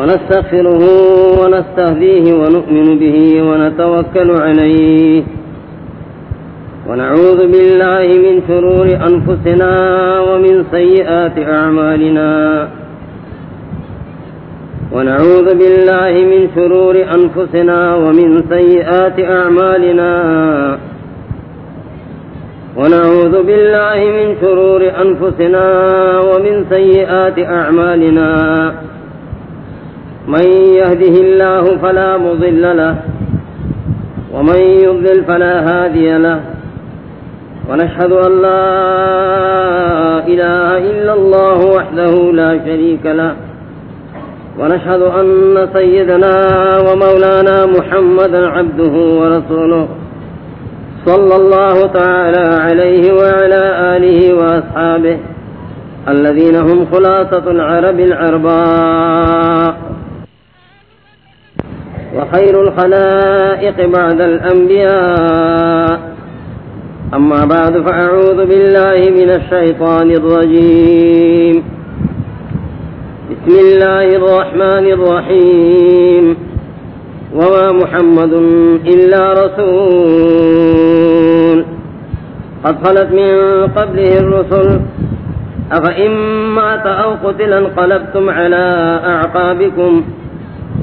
ونستغفره ونستهديه ونؤمن به ونتوكل عليه. ونعوذ بالله من شرور أنفسنا ومن سيئات أعمالنا. ونعوذ بالله من شرور أنفسنا ومن سيئات أعمالنا. ونعوذ بالله من شرور أنفسنا ومن سيئات أعمالنا. من يهده الله فلا مضل له، ومن يضلل فلا هادي له، ونشهد أن لا إله إلا الله وحده لا شريك له، ونشهد أن سيدنا ومولانا محمد عبده ورسوله صلى الله تعالى عليه وعلى آله وأصحابه الذين هم خلاصة العرب العرباء وخير الخلائق بعد الأنبياء. أما بعد، فأعوذ بالله من الشيطان الرجيم. بسم الله الرحمن الرحيم. وما محمد إلا رسول. قد خلت من قبله الرسل. أفإن مات أو قتل انقلبتم على أعقابكم.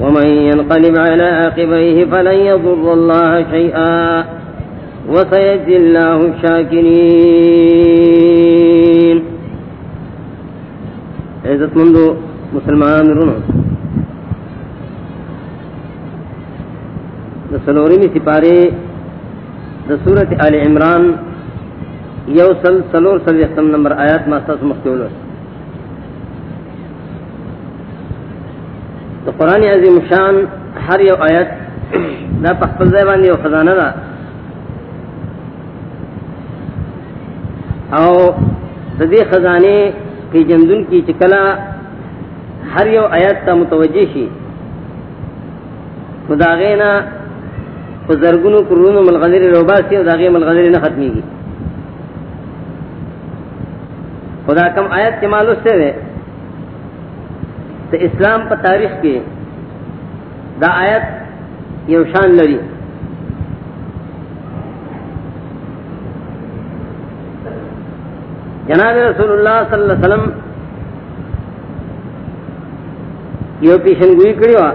ومن ينقلب على عقبيه فلن يضر الله شيئا وسيجزي الله الشاكرين. عزت مندو مسلمان رونو. سلوری میں سپارے دا سورت آل عمران یو سل سلور سل یختم نمبر آیات ماستا مختول قرآن عظیم شان ہر یو آیت دا پخپل زیبان یو خزانہ دا او ددی خزانے کی جمدن کی چکلا ہر یو آیت تا متوجہ شی خدا غینا زرگنو کرونو ملغذر روباسی او داغی ملغذر نہ ختمی گی خدا کم آیت کے معلوم سے دے تو اسلام پر تاریخ کے دا آیت یو شان لڑی جناب رسول اللہ صلی اللہ علیہ وسلم یہ پیشن گوئی کری ہوا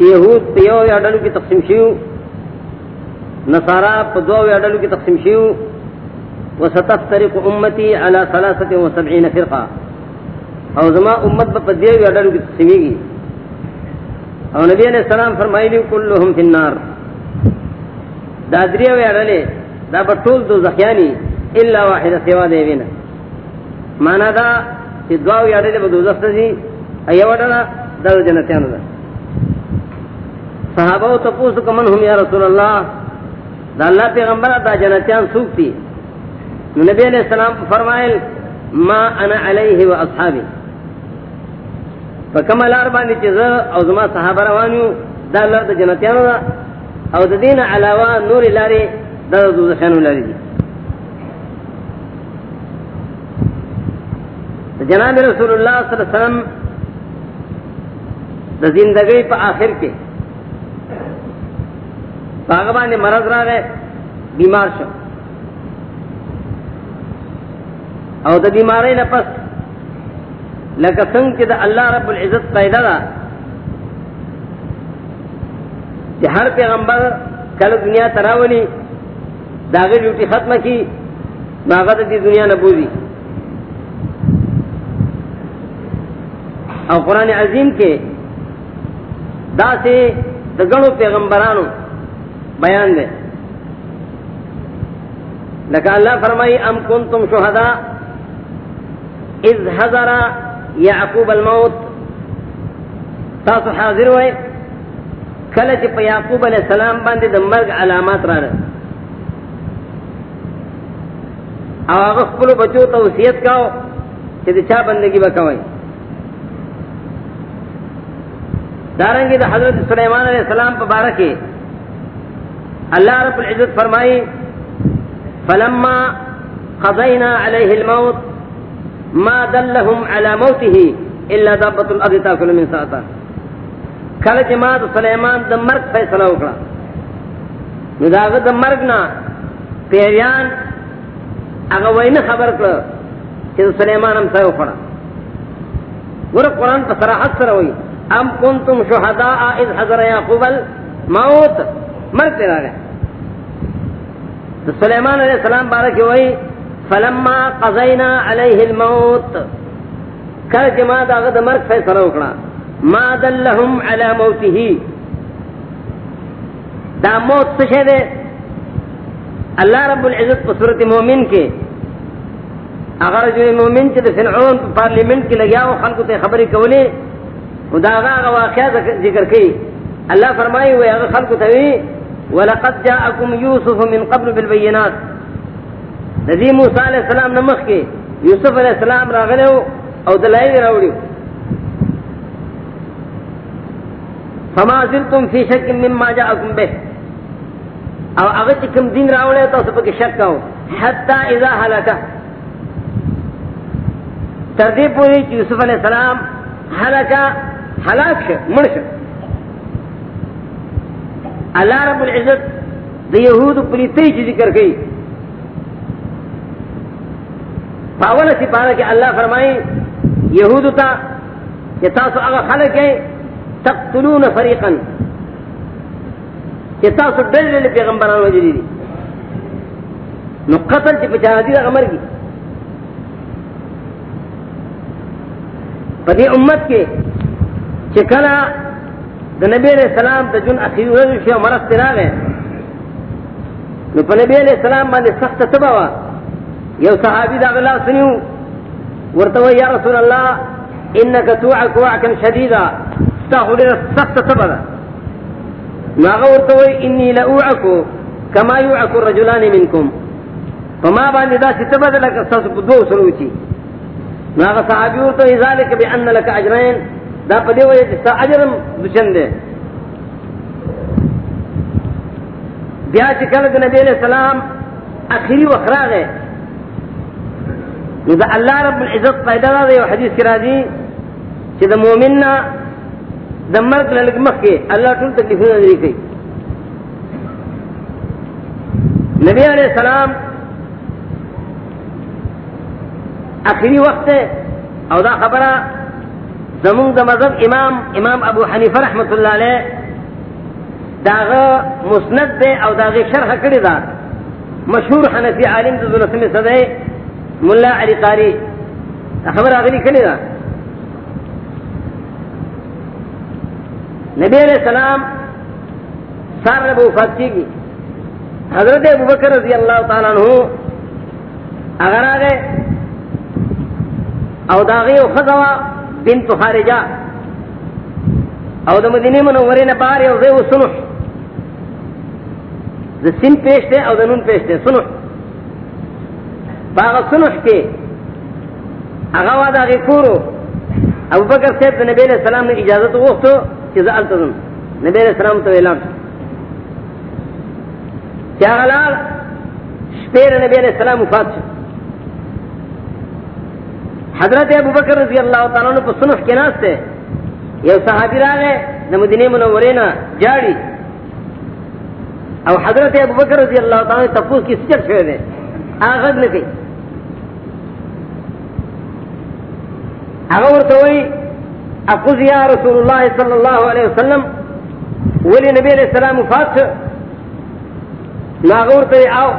یہود پیو یا ڈلو کی تقسیم شیو، نصارا پدو یا ڈلو کی تقسیم شیو۔ و ستفترق امتی علی ثلاثت و سبعین فرقہ او زما امت بپدیو یا ڈلو کی تقسیمی گی او نبی علیہ السلام فرمائی لیو کلهم فی النار. دا دادریو یا ڈلے دا بطول دو زخیانی الا واحد سوا دے وینا مانا دا چی دعاو یادے دے بدو زخت دی ایو ڈالا دا جنتیانو دا صحابہ تو پوسو کمن ہم یا رسول اللہ دا اللہ پیغمبر، دا جنتیان سوک تی نبی علیہ السلام فرمائل ما انا علیہ و اصحابی. فکمل اربانی چیز او زما صحابہ روانیو دا اللہ دا جنتیانو دا او دا دین علاوہ نور لاری دا دو زخیانو لاری جناب رسول اللہ صلی اللہ علیہ وسلم دا زندگی پا آخر کے باغبان نے مرض را گئے بیمار شو. او دا بیماری نفس لکا سنگ کی دا اللہ رب العزت پیدا دا کہ ہر پیغمبر کل دنیا تراولی داغی ڈیوٹی ختم کی ناغت دی دنیا نبوزی او قرآن عظیم کے دا سے دگڑو پیغمبرانو بیان دے لکا اللہ فرمائی ام کنتم شہداء اذ حضر یعقوب الموت. تاسو حاضر ہوئے کلچ پا یعقوب علیہ السلام باندے دا مرگ علامات را رہے او هغه خپل بچو ته وصیت کاو چې د چا بندگی وکوي دارنګه د حضرت سليمان عليه السلام په باره کې الله رب العزت فرمایي، فلما قضينا عليه الموت ما دلهم على موته الا دابت الارض تاكل من ساعتها. کل جماعت سلیمان د مرگ فیصلہ وکړه نو داغه د مرگ نه پیریان هغه وینه خبر کړ چې سلیمان هم ځای وکړه ور قرآن په صراحت سره وایي ام کنتم شهداء اذ حضر يعقوب الموت. مرگ ته راغی د علیہ السلام بارک وایي فلما قضینا علیه الموت کله چې ما داغه د مرگ فیصله وکړه ما دلهم على موته دا موت څه شه ده الله رب العزت په سورۃ مومن کې اگر جو مومن چې د فرعون په پارلیمنت کې لګیا او خلکو ته خبرې کولې خدا هغه واقعیا ذکر کړي الله فرمایي وي هغه خلکو ته وی، ولقد جاءكم يوسف من قبل بالبينات نبی موسی علیہ السلام نمخ کې یوسف علیہ السلام راغلو او دلایل راوړي. فما زلتم في شك مما جاءكم به. او هغه چې کوم دین راوړی تاسو په شک کاو حتا اذا هلك تر دې پورې یوسف علی السلام هلك هلاک شه، مړ شه. الله رب العزت د يهود پریتی چې ذکر کوي. پاوله سی پاره کې الله فرمایي يهود ته چې تاسو هغه خلک تقتلون فريقا چې تاسو ډېر پیغمبرانو جی وجري دي نو قتل چې په جهادي هغه مرګي په دې امت کې چې کله نبی علیہ السلام د جون اخیر ورځ شو مرض تراغه نو په نبی علیہ السلام باندې سخت تبا وا یو صحابي دا غلا سنیو. ورته یا رسول اللہ الله انك توعك وعكا شديدا تاخذ سخت تبا ما ورته اني لاوعك كما يوعك الرجلان منكم فما باندې دا ستبا لك تاسو په دوه سره وچی نو هغه صحابي ورته ذلك بان لك اجرين دا په دی وجه چې اجرم دے بیا چې کله نبی علیہ السلام اخیری وخراغه نو دا الله رب العزت پیدا دی او حدیث کرا دی چې د مؤمن نه د مرګ لږ مخکې الله ټول تکلیفونه لري کوي نبی علیہ السلام اخری وقت ہے او دا خبره زمون د مذهب امام امام ابو حنیفه رحمت الله علیه داغه مسند ده او داغه شرح کړی دا. مشهور حنفی عالم د دولسمه صدې مولا علی قاری. خبر اغلی کړی دا. نبی علیہ السلام سار نبو وفات کیږي حضرت ابو بکر رضی اللہ تعالی عنہ اگر آگے او داغی او خزوا بنت خارجہ او د مدینه منورې نه بار یو ځای وسنح د سین پېشته او د نون پېشته سنح باغ سنح کې. هغه وا دغه کورو. ابو بکر صاحب د نبی له سلام نه اجازه وغوښتو چې التزم نبی له سلام ته اعلان چې هغه لار شپې نبی له سلام وفات شو. حضرت ابو بکر رضی اللہ تعالیٰ عنہ پر سنف کے ناس سے یو صحابی راغے نہ مدینه منورے جاڑی او حضرت ابو بکر رضی اللہ تعالیٰ عنہ تفوز کی سجر شوئے دے آغاز نہ کئی اغور توئی اقوز یا رسول اللہ صلی اللہ علیہ وسلم ولی نبی علیہ السلام وفات ناغور توئی آو،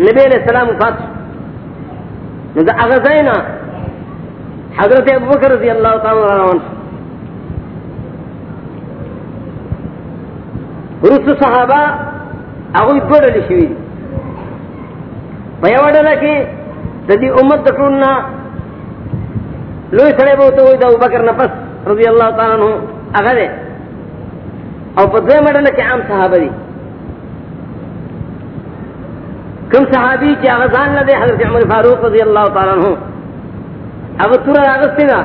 نبی علیہ السلام وفات شو نو دا اغزینا حضرت ابو بکر رضی اللہ تعالی روان رسو صحابہ اغوی دوڑلی شوی پیا وڈلا کی دا دی امت دا لوی سڑے بوتا ہوئی دا ابو بکر نفس رضی اللہ تعالی عنہ اغدے او پا دوی مڈلا کی عام صحابہ دی کم صحابی چې هغه ځان نه دی، حضرت عمر فاروق رضی الله تعالی عنہ. هغه تور راغستی دا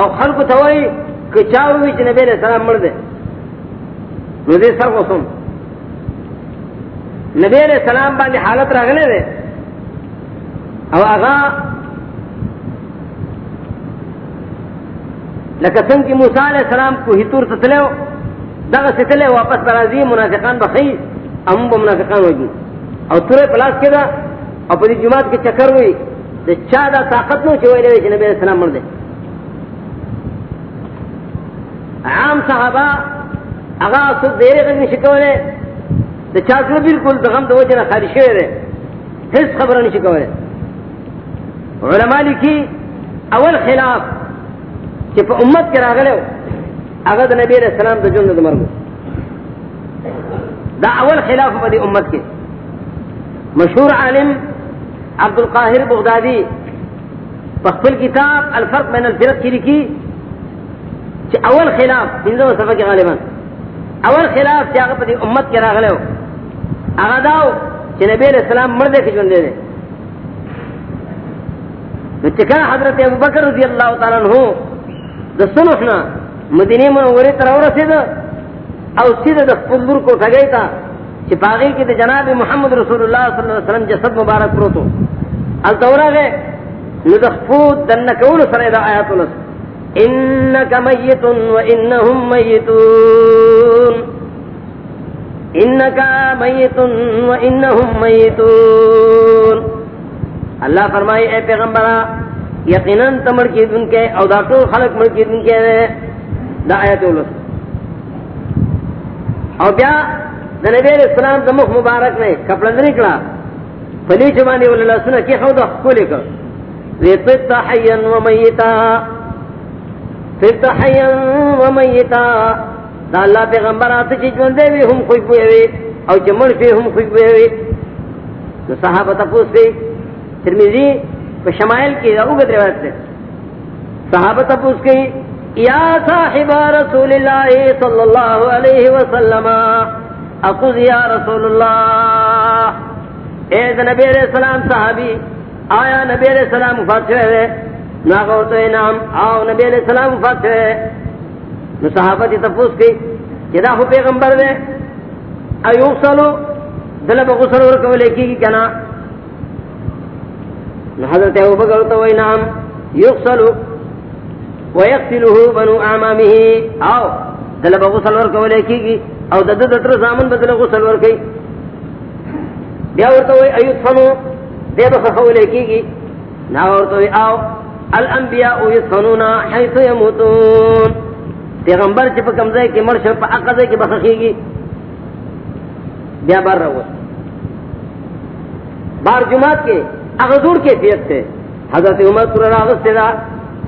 او خلق ته وای ک چې نبی له سلام مړ دی. نو دې سر وسوم نبی له سلام باندې حالت راغله ده او هغه لکسن کی موسیٰ علیہ السلام کو ہی تور ستلے دغه ستلے واپس برازی منافقان بخی ام با منافقان ہوگی او تورے پلاس کے دا او پا دی جماعت کے چکر ہوئی دا چا دا طاقت نو چې چوئے لے نبی علیہ السلام مردے عام صحابہ اگا سب دیرے غنی شکولے دا چاکر بالکل دا غم دا وجہ خالی شوئے دے حس خبرانی شکولے علماء لکی اول خلاف کہ پا امت کے راغلے ہو. اگر نبی علیہ السلام دا جن دا مرگو دا اول خلاف پا دی امت کے. مشہور عالم عبد القاہر بغدادی پخپل کتاب الفرق بین الفرق کی لکی کہ اول خلاف بنزو صفحہ کے غالبان اول خلاف چاہا پا دی امت کے راغلے ہو. اگر داو کہ نبی علیہ السلام مردے کی جن دے دے. چکا حضرت ابو بکر رضی اللہ تعالیٰ عنہ دا سنوشنا مدینی منوری تر سید او سید د خپل کو ټګی تا چې پاغي کې د جناب محمد رسول الله صلی الله علیه وسلم جسد مبارک پروتو ال تورغه نو د خپل دن کول سره د آیات ولس انک میت و انهم میتون. انک میت و انهم میتون. اللہ فرمائے اے پیغمبرہ یقیناً تمڑ کی دن کے او دا ټول خلق مڑ کی دن کے دا آیت ولس او بیا د نبی علیہ السلام د مخ مبارک نے کپڑا نکلا۔ فلی جوانی ول الله سنه کی خود خپل ک ریت حیا و میتا۔ ریت حیا و میتا۔ دا الله پیغمبرات چې ژوند دی هم خوې وي او چې مړ شي هم خوې وي نو صحابه تاسو ترمذی په شمائل کې دا وګت روایت ده صحابه تاسو کې یا صاحب رسول اللہ صلی اللہ علیہ وسلم اقض یا رسول اللہ اے نبی علیہ السلام صحابی، آیا نبی علیہ السلام وفات ہوئے ہوئے؟ ناغو تو انام آو نبی علیہ السلام وفات ہوئے نو صحابتی تفوس کی جدا ہو پیغمبر دے ایوب سلو دلب غسل ورکو لیکی کی کنا حضرت ابو بکر تو انام یغسلو ويقتله بنو اعمامه او دل به غسل ور کولې کیږي. او د د تر زامن بدل غسل ور کوي بیا ورته وي ايو فنو دې به کولې کیږي. نا ورته وي او، الانبیاء يصنون حيث يموتون پیغمبر چې په کمزای کې مرشه په عقده کې بخخيږي بیا بار راو بار جمعات کے اغذور کیفیت سے حضرت عمر سر راغت سے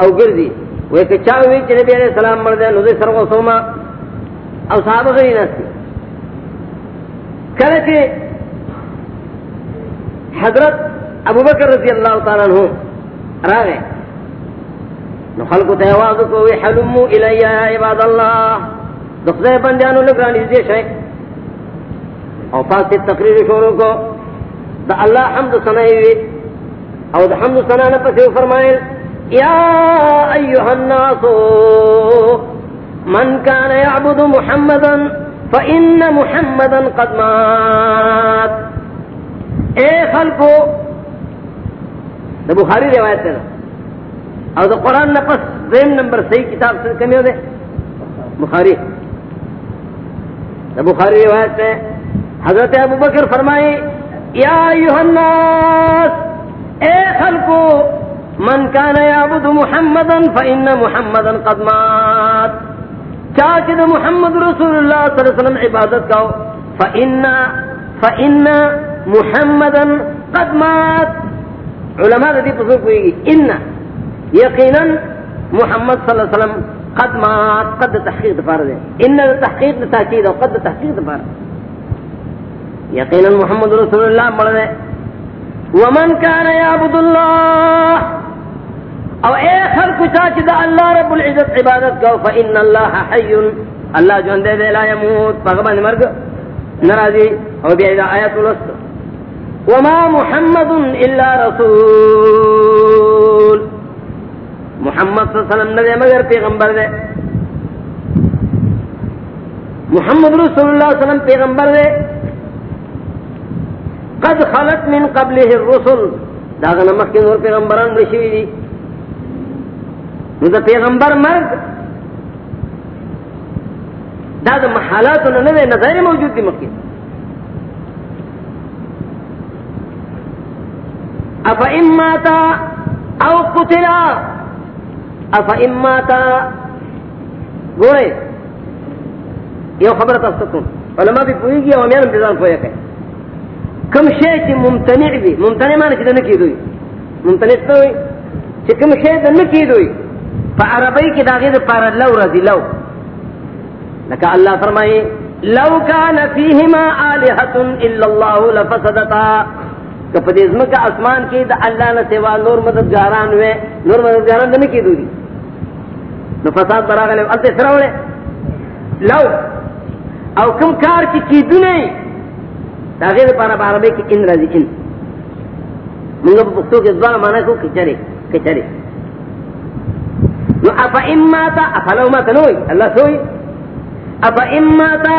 او گردی ویسے چا ہوئی چلے بھی علیہ السلام مرد ہے نوزے سر غصوما او صحابہ غری نسی کہلے کہ حضرت ابو بکر رضی اللہ تعالیٰ عنہ راغے نو خلق تہواز کو وی حلمو الی عباد اللہ دخزے بندیانو لگرانی زیش ہے او پاس تقریر شورو کو دا اللہ حمد سنائی ہوئی او دا حمد سنا نے پسے فرمائے یا ایها الناس، من كان يعبد محمدا فإن محمدا قد مات. اے خلقو دا بخاری روایت ہے او دا قرآن نفس دیم نمبر صحیح کتاب سے کمی ہو دے بخاری. دا بخاری روایت ہے حضرت ابو بکر فرمائی یا ایوہ الناس اے خلقو، من کان یعبد محمدا فإن محمدا قد مات. چاچ دا محمد رسول اللہ صلی اللہ علیہ وسلم عبادت کاؤ، فإن فإن محمدا قد مات. علماء دی پسو کوئی گی ان یقینا محمد صلی اللہ علیہ وسلم قد مات، قد تحقیق دفار دے. ان تحقیق تاکید، قد تحقیق دفار یقینا محمد رسول اللہ مر دے ومن كان يعبد الله. او اے خلق چاچ دا اللہ رب العزت عبادت کو فإن الله حي اللہ جو اندے دے لا يموت پاگبان مرگ نرازی او بیا دا آیت الوسط. وما محمد الا رسول. محمد صلی اللہ علیہ وسلم نے مگر پیغمبر دے. محمد رسول اللہ صلی اللہ علیہ وسلم پیغمبر دے. قد خلت من قبله الرسل. داغه نمخ کې نور پیغمبران رشي دي. نو دا پیغمبر مرګ دا دا محالات نہ نوے نظر موجود دی مکی افا اماتا او قتلا. افا اماتا گوڑے یہ خبر تفسکون علماء بھی پوئی گیا ومیان انتظام پویا کہ کم شے چی ممتنع بھی ممتنع مانا چی دا نکی دوئی ممتنع تو ہوئی چی کم شے دا نکی دوئی فا عربی کی داغی دا پارا لو رضی لو. لکا اللہ فرمائی لو کان فیہما آلہت الا اللہ لفسدتا. کہ پا دیزمکا اسمان کی دا اللہ نا سوا نور مددگاران ہوئے نور مددگاران دا نکی دوئی نو فساد براغلے التے سراولے لو. او کم کار کی کی دنے تاغیر پارا باربے کی ان رضی ان. منگا پختو کے دوار مانا کو کچرے کچرے. نو افا اماتا افا لو ماتا نوئی، اللہ سوئی. افا اماتا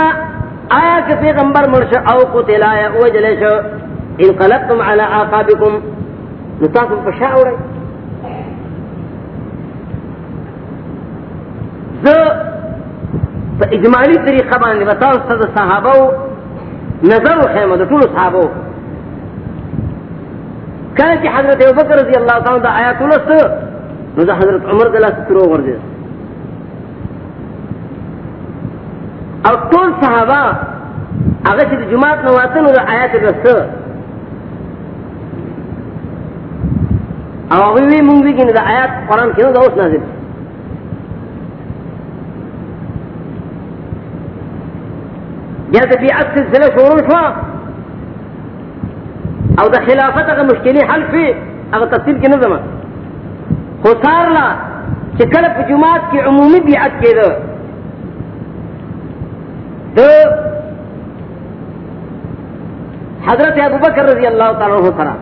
آیا کہ پیغمبر مرش او قتل آیا اوجلش انقلبتم على آقابكم نتاكم فشاوري ذو اجمالی طریقہ باندې بتاو ستاسو صحابه نظر خیمه د ټول صحابه کله چې حضرت ابوبکر رضی الله تعالی عنہ آیات ولست نو د حضرت عمر دلا سترو ورځي او ټول صحابه هغه چې د جمعات نو واتنو د آیات ولست او وی مونږ وی کنه د آیات قران کې نو د اوس نازل. یا د بیعت سلسله شروع شو او د خلافت هغه مشکلې حل شي هغه تفصیل کې نه زما خو سار لا چې کله په جمعات کې عمومي بیعت کېده. د حضرت ابو بکر رضی الله تعالی عنہ سره.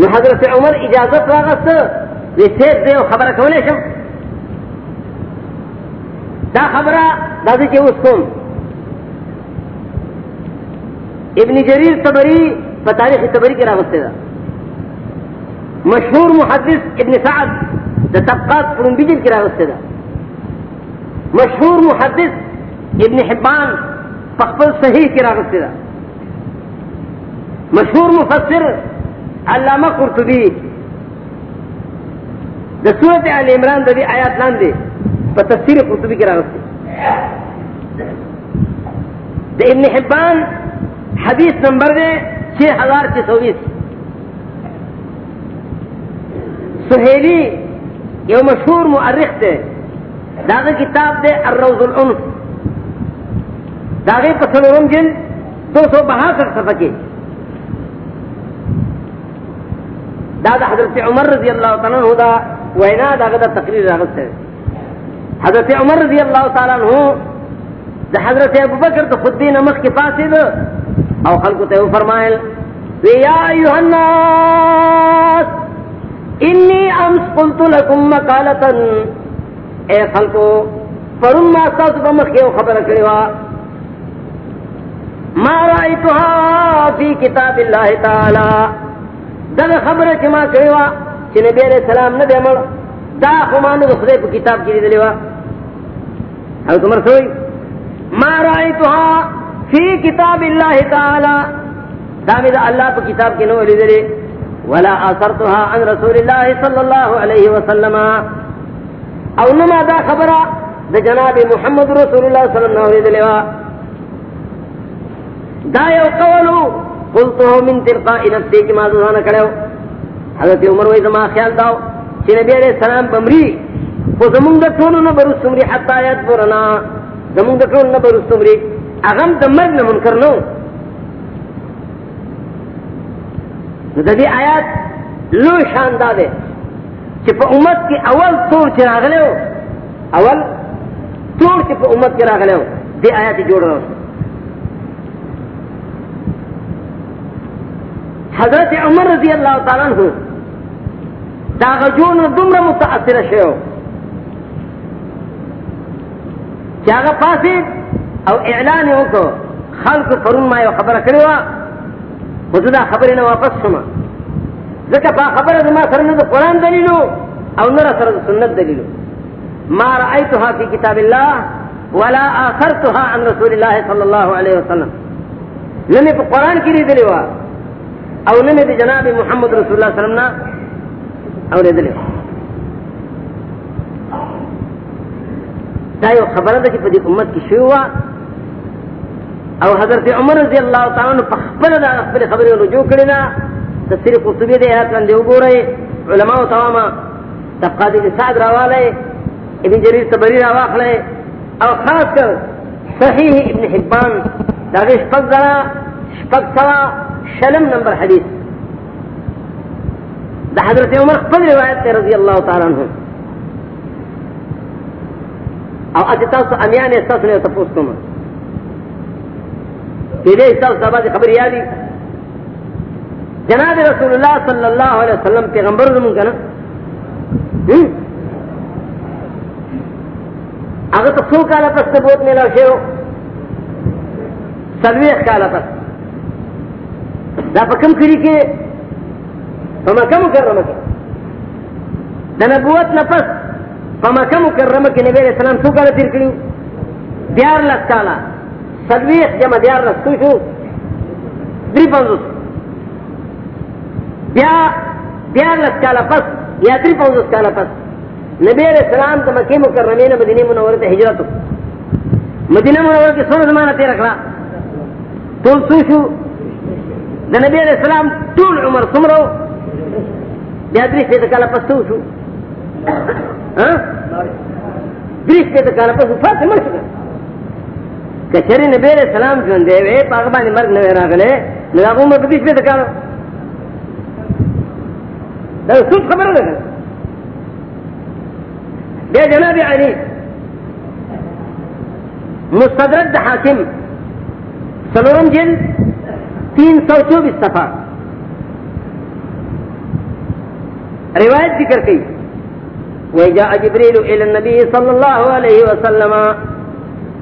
نو حضرت عمر اجازت واغسته وسید دی خبره کولای شم؟ دا خبره، دا چې اوس کوم. ابن جریر تبری تاریخ تبری کے راوستے دا مشہور محدث ابن سعد دا طبقات فرون بجل کے راوستے دا مشہور محدث ابن حبان پخبل صحیح کے راوستے دا مشہور مفسر علامہ قرطبی دا صورت علی عمران دا دی آیات لان دے پا تفسیر قرطبی کے راوستے دا ابن حبان حدیث نمبر دے چھ ہزار چھ سو بیس۔ سہیلی یہ مشہور مؤرخ دے داغ کتاب دے الروز العنف۔ داغے پسلورم جن، دو سو بہاسٹھ صفحہ کے۔ دادا حضرت عمر رضی اللہ تعالیٰ عنہ دا وینا داغا دا تقریر راغت ہے حضرت عمر رضی اللہ تعالیٰ عنہ، دا حضرت ابو بکر تو خود دین امخ کے پاس دو او خلق ته فرمایل یا ایها الناس انی امس قلت لكم مقالتا. اے خلقو، پرون ما تاسو په مخ یو خبره وا ما رایتها فی کتاب الله تعالی. دا خبره چې ما کړې وا چې نبی علیہ السلام نه دیمل دا خو ما نه خدای په کتاب کې لیدلې وا او تمر سوئی ما رایتها فی کتاب اللہ تعالی. دامد اللہ کو کتاب کے نو لے ولا اثرتها عن رسول اللہ صلی اللہ علیہ وسلم. او نما دا خبر دا جناب محمد رسول اللہ صلی اللہ علیہ وسلم دا یو قولو، قلتو من تلقاء نفسی کی مازوزانا کڑیو حضرت عمر وی زمان خیال داو، چی نبی علیہ السلام بمری. خو زمون دا ٹولو نبرو سمری حتی آیت برنا زمون دا ٹولو نبرو سمری. اغم د مرگ نه منکر نو نو د دې آیات لو شان دا ده چې په امت کې اول تور چې راغلو اول تور چې په امت کې راغلو دې آیات جوړ راو حضرت عمر رضی اللہ تعالیٰ عنہ دا غجون دمر متاثر شو چاگا پاسی او اعلان یو کو خلق پرون ما یو خبره کړی و خو دا خبره نه واپس شوم. ځکه په خبره زما سره نه د قران دلیلو او نه سره د سنت دلیلو ما رأيتها في كتاب الله ولا آخرتها عن رسول الله صلى الله عليه وسلم. نمی پا قرآن کی ریدلی وا او نمی دی جناب محمد رسول اللہ صلی اللہ علیہ وسلم نا او ریدلی وا دا یو خبره ده چې په دې امت کې شوی وا او حضرت عمر رضی الله تعالی عنہ په خپل د خپل خبرې رجوع کړی دا تفسیر قرطبی دې آیات باندې وګورئ علماء تماما طبقات سعد راواله ابن جریر تبری راواخله او خاص کر صحیح ابن حبان، دا شپږ ځله شپږ سوا شلم نمبر حدیث. دا حضرت عمر خپل روایت ته رضی الله تعالی عنہ. او اته تاسو امیان تاسو نه تاسو کوم دې تاسو سبا دې خبر یادي جناب رسول الله صلی الله علیه وسلم پیغمبر زمون کنه هغه ته څو کاله پس ته بوت ملاو شو سلويخ کاله پس. دا په کوم کړي کې په مکه مکرمه کې د نبوت نه پس په مکه مکرمه کې نبی رسول الله څو تیر کړي دیار لس کاله سلويخ جمع دیار لس شو درې پنځوس بیا دیار لس کاله پس یا درې پنځوس کاله پس نبی علیہ السلام تو مکی مکرمے نے مدینہ منور تے ہجرت مدینہ منور کے سو زمانہ تے رکھا طول سوشو دا نبی علیہ السلام طول عمر سمرو بیا دریس تے کالا پس تو سوشو دریس تے کالا پس فاتح مر شکا کچری نبی علیہ السلام جون دے وے پاکبانی مرگ نوے راگلے نگاہ عمر دریس تے کالا دا سوچ خبر لگا بے جناب علی، مستدرک حاکم، سلورم جل تین سو چوبیس صفحہ۔ روایت ذکر کی۔ وجاء جبريل الى النبي صلى الله عليه وسلم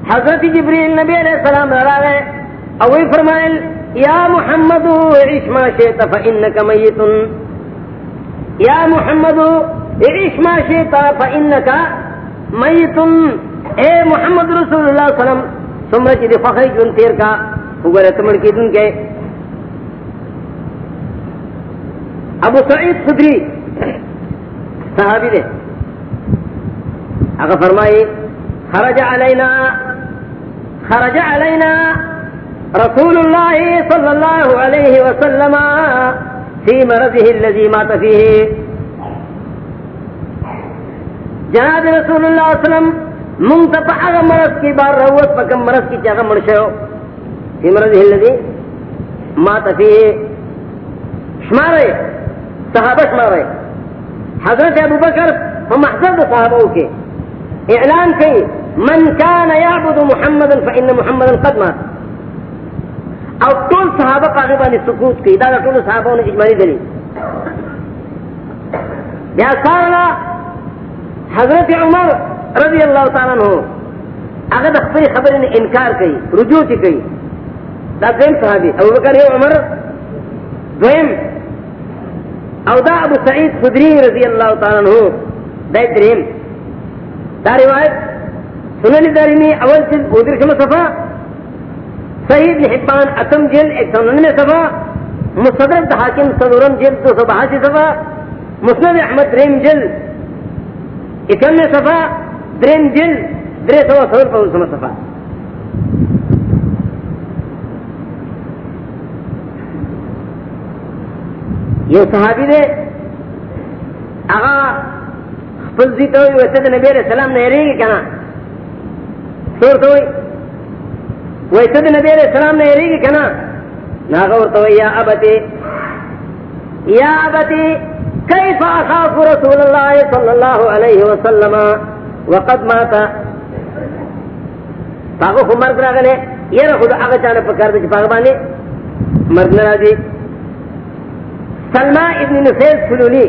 حضرت جبريل نبی علیہ السلام را گئے او فرمائل یا محمد عيش ما شئت فانك یا محمد عيش ما شئت فانك اے محمد رسول اللہ صلی اللہ علیہ وسلم سمرا چی دی فخری جون تیر کا وګوره تمړ کې دن کې ابو سعید خدری، صحابی دے۔ اگر فرمائی، خرج علینا خرج علینا رسول اللہ صلی اللہ علیہ وسلم فی مرضه الذي مات فيه. جناب رسول اللہ علیہ وسلم منتفع اغا مرض کی بار روت پکم مرض کی چاگا مرشو. فی مرضه الذي مات فيه. شمارے صحابہ شمارے حضرت ابو بکر ہم محضر صحابہ کے اعلان کی، من كان يعبد محمدا فان محمدا قد مات. او ټول صحابه هغه باندې سکوت کوي دا ټول صحابه نه اجماعي دي بیا قال حضرت عمر رضی الله تعالی عنہ هغه د خپل خبرې نه انکار کوي رجوع کوي دا دیم صحابي ابو بکر یو عمر۔ دویم او دا ابو سعید خدری رضی اللہ تعالی عنہ، دا دریم۔ دا روایت سنن دارمی اول جلد بودر شما صفا صحیح حبان اتم جلد ایک سو ننمے صفا مصدرک حاکم صدورم جلد دو سو بہاسی صفا، مسند احمد دریم جلد اکم صفا، دریم جلد درے سو سور پول سما صفا۔ یو صحابی دے اغا خپل زی ته وي وته د نبی رسول الله نه یریږي کنه سور ته وي وته د نبی رسول الله نه یریږي کنه ناغه ورته وي یا ابتی یا ابتی، کیف اخاف رسول الله صلی الله علیه وسلم؟ وقد مات. هغه خو مرګ راغله یره خو هغه چانه په کار دي چې هغه باندې مرګ نه راځي سلمہ ابن نفیس فلولی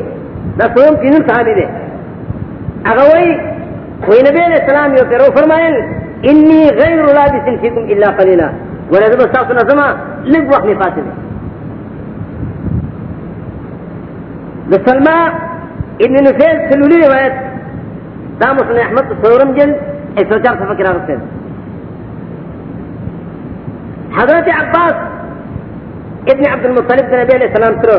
دا سوم تینن صحابی دے. اگوئی وی نبی علیہ السلام یو کرو فرمائل انی غیر لابس فیکم الا قلیلا. ولی زبا ساس نظمہ لگ وقت میں فاسد ہے دا سلمہ ابن نفیس فلولی روایت، دا مسلم احمد سورم جل ایک سو چار سفر کرا رکھتے حضرت عباس ابن عبد المطلب نبی علیہ السلام سر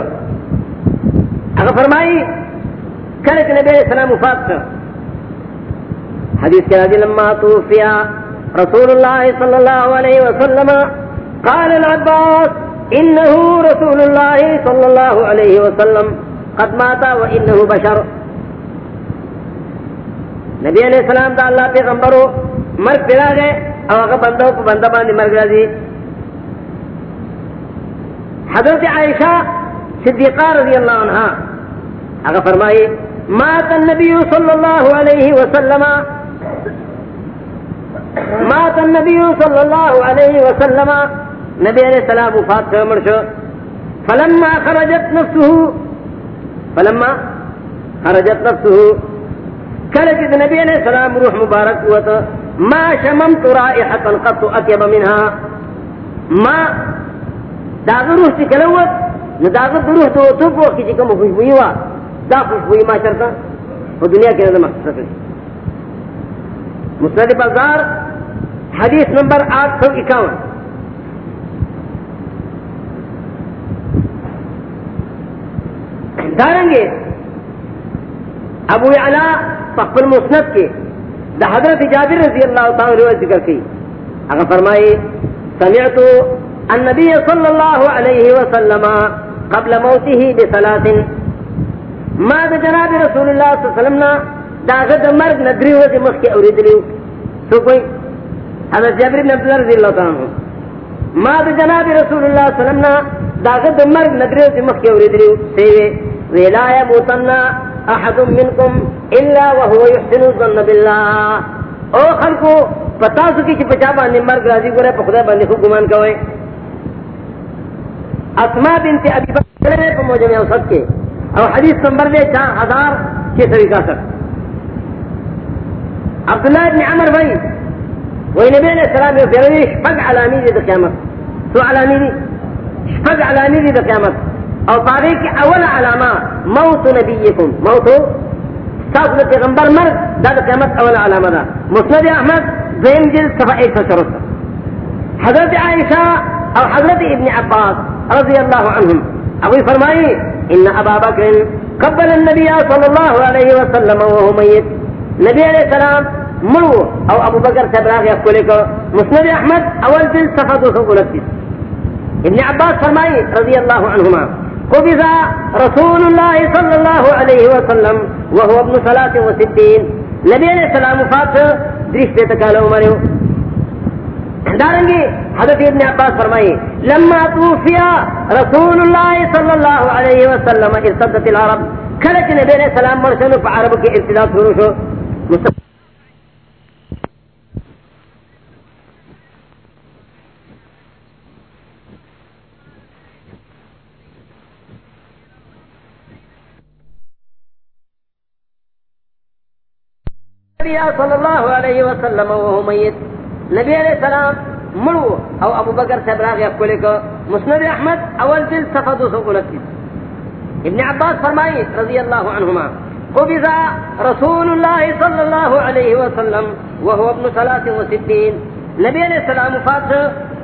اگر فرمائی کرے کہ نبی علیہ السلام وفات کر حدیث کے راضی لما توفیا. رسول اللہ صلی اللہ علیہ وسلم قال العباس انه رسول الله صلى الله عليه وسلم قد مات وانه بشر. نبی علیہ السلام دا اللہ پیغمبرو مرگ پیدا گئے اور اگر بندوں کو بندہ باندھی مرگ راضی. حضرت عائشہ صدیقہ رضی اللہ عنہ اگر فرمائی، مات النبی صلی اللہ علیہ وسلم مات النبی صلی اللہ علیہ وسلم. نبی علیہ السلام وفات سے عمر شو. فلما خرجت نفسه، فلما خرجت نفسه. كانت النبي عليه السلام روح مبارك وت ما شممت رائحة قط أطيب منها ما داغ روح تكلوت نداغ روح تو تو کو کسی جی کو خوشبوئی ہوا. دا خوشبوئی ما چرتا وہ دنیا کے اندر مختصر مسند بازار حدیث نمبر آٹھ سو اکاون۔ داریں گے ابو اعلی فخر مسنت کے دا حضرت جابر رضی اللہ تعالی روایت ذکر کی۔ اگر فرمائے، سمعت النبي صلى الله عليه وسلم قبل موته بثلاث۔ ما دا جناب رسول الله صلی اللہ علیہ وسلم نا دا غد مرگ ندری ہو دی مخی اورید لیو سو کوئی حضرت جابر بن عبداللہ رضی اللہ تعالی عنہ۔ ما دا جناب رسول اللہ صلی اللہ علیہ وسلم دا غد مرگ ندری ہو دی مخی اورید لیو سیوے ولا يموتن احد منكم الا وهو يحسن الظن بالله او خلقو پتا سو کی پچا باندې مرګ راځي ګوره په خدای باندې خو ګمان کوي اسماء بنت ابي بکر په موجب اوسط کې او حدیث نمبر دے، چار ہزار چھ سو اکاسٹھ۔ عبداللہ ابن عمر بھائی وہی نبی علیہ السلام یہ فیروی شپگ علامی دی قیامت تو علامی دی شپگ علامی دی قیامت اور پاگے کی اول علامہ موت نبیکم موت؟ ساس پیغمبر مر داد قیامت اول علامہ دا مسند احمد زین جل صفحہ ایک سو چروسٹھ حضرت عائشہ اور حضرت ابن عباس رضی اللہ عنہم ابو فرمائی ان ابا بکر قبل النبی صلی اللہ علیہ وسلم وهو میت نبی علیہ السلام مرو او ابو بکر سے براغ یقول کو مسند احمد اول جل صفحہ دو سو انتیس. ابن عباس فرمائی رضی اللہ عنہما، قبض رسول الله صلى الله عليه وسلم وهو ابن صلاة وستين نبی علیہ السلام وفات دریس پہ تکالا عمر دارنگی حضرت ابن عباس فرمائی، لما توفیا رسول اللہ صلی اللہ علیہ وسلم، ارتدت العرب. کلچ نبی علیہ السلام مرسلو پا عرب کی ارتداد شروع شو. مستقبل صلی اللہ علیہ وسلم وهو میت. نبی علیہ السلام مرو او ابو بکر سے براغ یقول کو مسند احمد اول دل صفحہ دو سو انتیس. ابن عباس فرمائی رضی اللہ عنہما، قبض رسول اللہ صلی اللہ علیہ وسلم وهو ابن ثلاث وستین نبی علیہ السلام وفات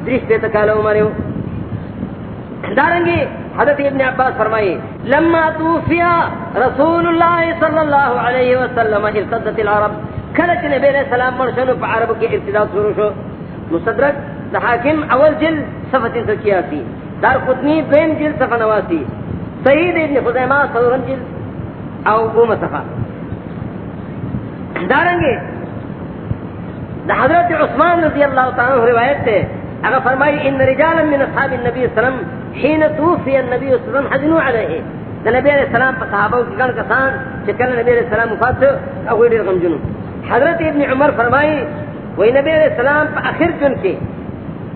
درش پہ تکالا عمر دارنگی حضرت ابن عباس فرمائی، لما توفیا رسول اللہ صلی اللہ علیہ وسلم ارتدت العرب، کلچ نبی علیہ السلام مرشنو پا عرب کی ارتداد شروع شو. مصدرک دا حاکم اول جل صفحہ تین سو کیاسی دار قطنی دویم جل صفحہ نواسی، سعید ابن خزیمہ صدورن جل او بوم صفحہ. دارنگی، دا حضرت عثمان رضی اللہ تعالیٰ روایت تے، اگر فرمائی، ان رجالا من اصحاب النبی صلی اللہ علیہ وسلم حين توفي النبي صلى الله عليه وسلم حزنوا عليه. النبي عليه السلام صحابه کی گن کسان چکن نبی علیہ السلام وفات او غیر غم جنو حضرت ابن عمر فرمائی وہی نبی علیہ السلام پا آخر جن کے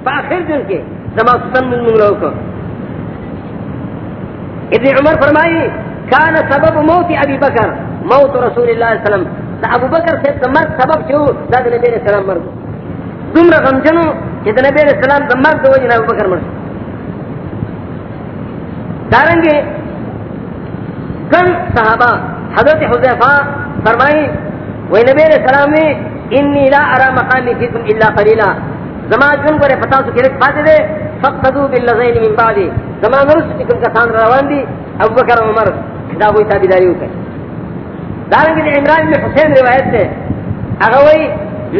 پا آخر جن کے زما سن من منگلو کو ابن عمر فرمائی كان سبب موت ابي بکر موت رسول الله صلی اللہ علیہ وسلم. دا ابو بکر سے مرد سبب چھو دا نبی علیہ السلام مرد دم رغم جنو کہ نبی علیہ السلام دا مرد دو جنا ابو بکر مرد دارنگے کم صحابہ حضرت حضیفہ فرمائی وہی نبی علیہ السلام نے انی لا ارى مقامی فیکم الا قلیلا. زما جن کو پتا تو کہ فاتے دے فقدوا بالذین من بعد زما نرس کم کسان روان دی، ابو بکر عمر. دا کوئی تابعداری ہوتے دارنگی دی عمران بن حسین روایت سے اگوی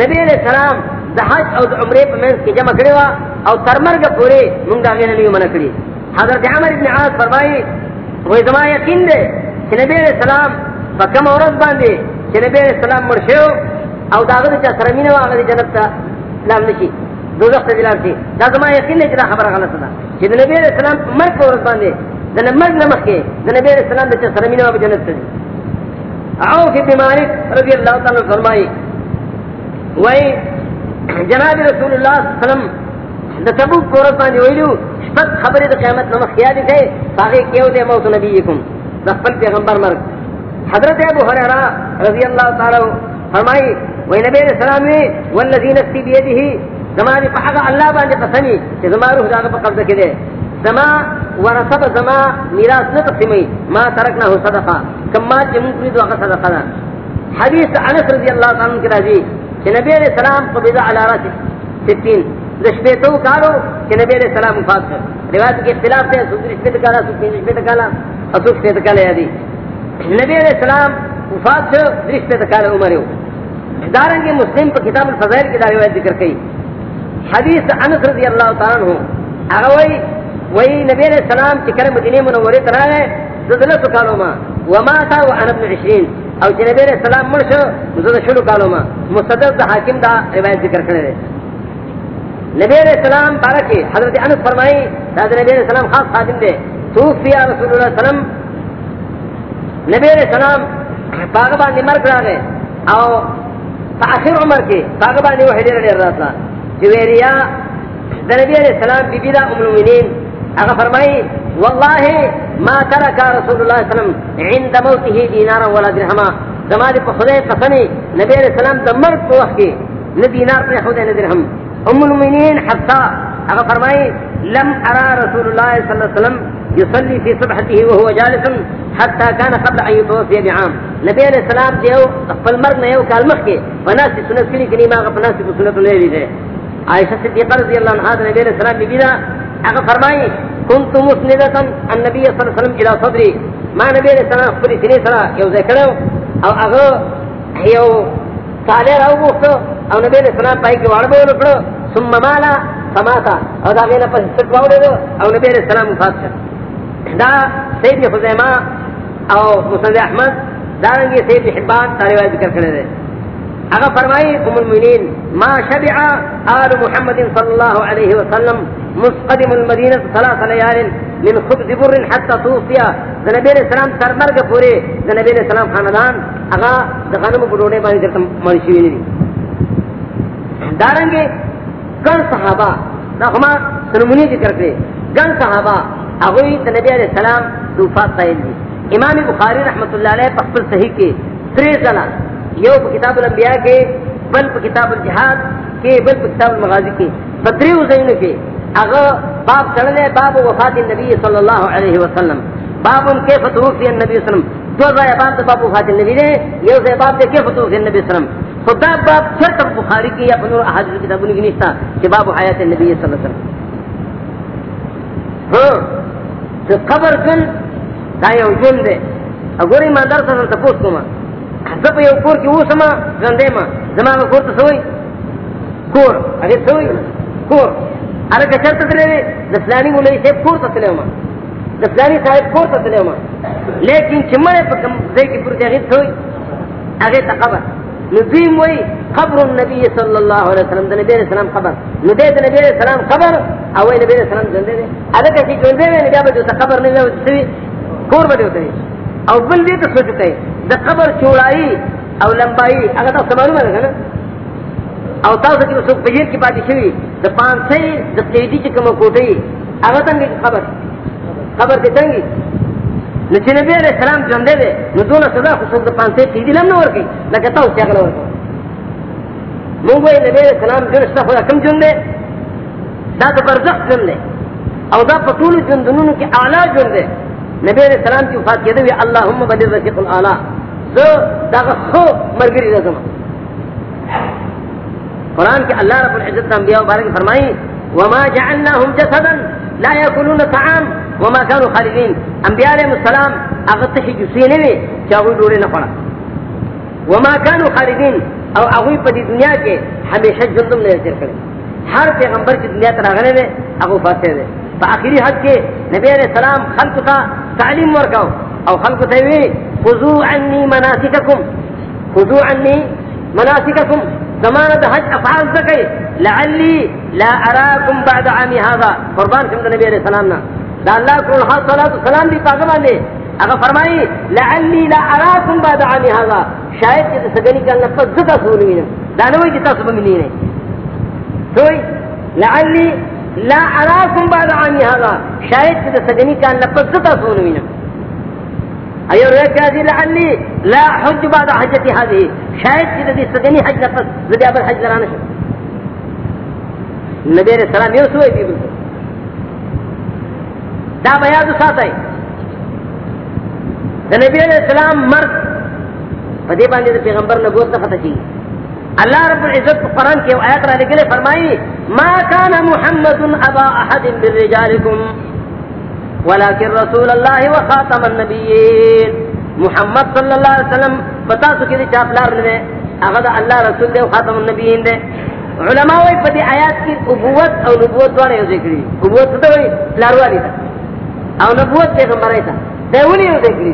نبی علیہ السلام دا حج او دا عمرے پا منس کی جمع کروا او ترمرگ پورے منگا غیر نیو منع کری حضرت عمر ابن عاص فرمائی، وہی زما یقین دے کہ نبی علیہ السلام پا عورت باندے کہ نبی علیہ السلام مرشیو او دا غد چا سرمین و آغد جنت تا لام نشی، دوزخ تا دلال شي دا زما یقین دے چلا خبر غلط دا، کہ نبی علیہ السلام مرگ پا عورت باندے دا مرگ نمخ کے دا نبی علیہ السلام دا چا سرمین و آغد جنت تا عوف ابن مالک رضی اللہ تعالی فرمائی وی جناب رسول اللہ صلی اللہ علیہ وسلم دا تبوک پورت باندې ویلو، شپږ خبرې د قیامت نه مخکې یادې کړئ هغې کې موت نبیکم. د خپل پیغمبر مرګ. حضرت ابو هريره رضی الله تعالی فرمایي، وی نبی علیہ السلام وی والذی نفسی بیده زمانی په هغه الله باندې قسمی چې زما روح داغه په قبضه کې دی. زما ورثه زما میراث نه تقسیمي ما ترکناه صدقه. کما چې موږ پرې دوه صدقه ده. حدیث انس رضی الله تعالی عنہ کی راځي، چې نبی علیہ السلام قبضه علی راس 60 دشپیتو کارو کہ نبی علیہ السلام وفات کر۔ روایت کے اختلاف سے سوچ رشپیت کالا سوچ رشپیت کالا۔ اور سوچ رشپیت کالا یادی نبی علیہ السلام وفات سے رشپیت کالا عمر ہو۔ دارنگ مسلم پر کتاب الفضائل کی دا روایت ذکر کئی۔ حدیث انس رضی اللہ تعالیٰ عنہ اگوئی وہی نبی علیہ السلام چکر مدینہ منورے ترا ہے زدلہ سکالو ما وما تا وانا ابن عشرین۔ او چې جی نبی علیہ السلام مرشو زدلہ شلو کالو ما مصدق دا حاکم دا روایت ذکر کرنے نبی علیہ السلام بارکی حضرت انس فرمائی، حضرت نبی علیہ السلام خاص خادم دے۔ توفی رسول اللہ علیہ وسلم، نبی علیہ السلام پاغبان دی مرک راگے او آخر عمر کے پاغبان دی وحیدی رلی الرسول جویریا دا نبی علیہ السلام بی بیدا ام المؤمنین۔ اگا فرمائی، واللہ ما ترکا رسول اللہ علیہ وسلم عند موته دینارا ولا درہما۔ زمانی پا خدای قسمی، نبی علیہ السلام دا مرک پا وقت کے نہ دینار پر خدای نہ درہم ام المؤمنین حتى اگر فرمائی، لم ارى رسول الله صلى الله عليه وسلم يصلي في صبحته وهو جالس حتى كان قبل ان يتوفي بعام۔ نبی علیہ السلام دیو خپل مرګ نه یو کال مخکې فناس سنت کړي کړي ما غ فناس کو سنت نه لري عائشہ صدیقہ رضی اللہ عنہا نبی علیہ السلام بیبی دا۔ اگر فرمائی كنت مسندة النبي صلى الله عليه وسلم الى صدري ما نبی علیہ السلام خپل سینې سره یو ځای کړو او هغه یو صالح راو وخت او نبی علیہ السلام پای کې وړ به ورکړو ثم مالا سماتا او دا غینا پس ستواو دے او نبی علیہ السلام مفاد شد دا سید خزیمہ او مسند احمد دارنگی سید حبان تاریوائی ذکر کرنے دے۔ اگر فرمائی، ام المؤمنین، ما شبع آل محمد صلی اللہ علیہ وسلم مسقدم المدینہ ثلاث لیال من خبز بر حتی توفیا۔ نبی علیہ السلام سرمرگ پورے دا نبی علیہ السلام خاندان، اگا دا غنم بڑوڑے بانی درتا منشوی نہیں دارنگی گن صحابہ دا ہما سنمونی ذکر کرے، گن صحابہ اگوی نبی علیہ السلام دوفات قائل دی۔ امام بخاری رحمت اللہ علیہ پخبل صحیح کے تری زلا یو کتاب الانبیاء کے، بل کتاب الجہاد کے، بل کتاب المغازی کے۔ بدری وزین کے اگر باب چڑھنے باب وفات النبی صلی اللہ علیہ وسلم۔ باب ان کے فتوفی النبی وسلم۔ دو زائے باب دا باب وفات النبی نے یو زائے باب دے کے فتوفی النبی وسلم۔ خدا باب چرت بخاری کی یا بنور احادیث کتابوں کی نشتا کہ باب حیات النبی صلی اللہ علیہ وسلم۔ ہاں تو قبر جن دا یو جن دے۔ اگر ایماندار سره تاسو کوم زه په یو کور کې اوسم ژوندې ما۔ زما کور ته سوی کور۔ هغه سوی کور۔ هغه چرته تللی د فلانی مولوی صاحب کور ته تللی ما د فلانی صاحب کور ته تللی ما لیکن چې مړ په کوم ځای کې پر دې هغه سوی هغه ته قبر۔ نظیم وی قبر النبی صلی اللہ علیہ وسلم دا نبی علیہ السلام قبر. نو دے دا نبی علیہ السلام قبر او نبی علیہ السلام جندے دے. ادا کسی جندے دے، نبی علیہ السلام قبر نہیں دے سوی کور بڑے ہوتے ہیں. او بل دے تو سوچ کہے دا قبر چوڑائی او لمبائی، اگر تو سمانو میں رکھا نا؟ او تاسو کې څوک بهیر کې پاتې شوی د پانسې د قیدی چې کوم کوټي هغه څنګه خبر خبر دې څنګه نو چې نبی علیہ السلام ژوندې دي نو دونه سزا خو څوک د پانسې قیدی لم نه ورکي لکه تاسو چې هغه ورکي موږ یې نبی علیہ السلام جن شته خو کوم ژوند دی دا د برزخ ژوند دی او دا په ټول ژوندونو کې اعلی ژوند دی نبی علیہ السلام چې وفات کېده وی اللهم بلغ رفیق الاعلى زه دا خو مرګري راځم قرآن کے اللہ رب العزت انبیاء بارک فرمائی، وما جعلناهم جسدا لا ياكلون الطعام وما كانوا خالدين. انبیاء علیہ السلام اغتش جسینے میں چاہوی ڈوڑے نہ پڑا وما كانوا خالدين. او اغوی پا دی دنیا کے ہمیشہ جندم نے ذکر کرے ہر پیغمبر کی دنیا تراغنے میں اغو فاسے دے فا آخری حد کے نبی علیہ السلام خلق کا تعلیم ورکاو او خلق تیوی خضو عنی مناسککم خضو عنی مناسککم زمانة حج افعال زکی لعلی لا اراکم بعد عامی هذا. قربان شمد نبی علیہ السلام نا دا اللہ کرون حال صلاة السلام دی پاکمان لے اگر فرمائی، لعلی لا اراکم بعد عامی هذا شاید کہ سگنی کا اللہ پس زکا سولوی نا دانوی جتا سبمینی نے سوئی، لعلی لا اراکم بعد عامی هذا شاید کہ سگنی کا اللہ پس زکا سولوی نا ایو روایت کہا دی جی، لعلی لا حج بعد حجتی هذه شاید کہ دی سگنی حج نفس زدی ابر حج لرانا شد. نبی علیہ السلام یو سوئی بی بلکل. دا بیادو ساتھ دا نبی علیہ السلام مرد فدی باندې د پیغمبر نبوت نه فتح اللہ رب العزت قرآن کے آیات را لگلے فرمائی ما كان محمد ابا احد من رجالكم ولكن رسول الله وخاتم النبيين محمد صلی اللہ علیہ وسلم بتا سو کہ چاپ لار نے اغد اللہ رسول دے و خاتم النبیین دے علماء وی پدی آیات کی ابوت او نبوت دوارے ہو ذکری ابوت تو وی لاروالی تھا او نبوت پیغمبر ایتا. دے ولی ہو ذکری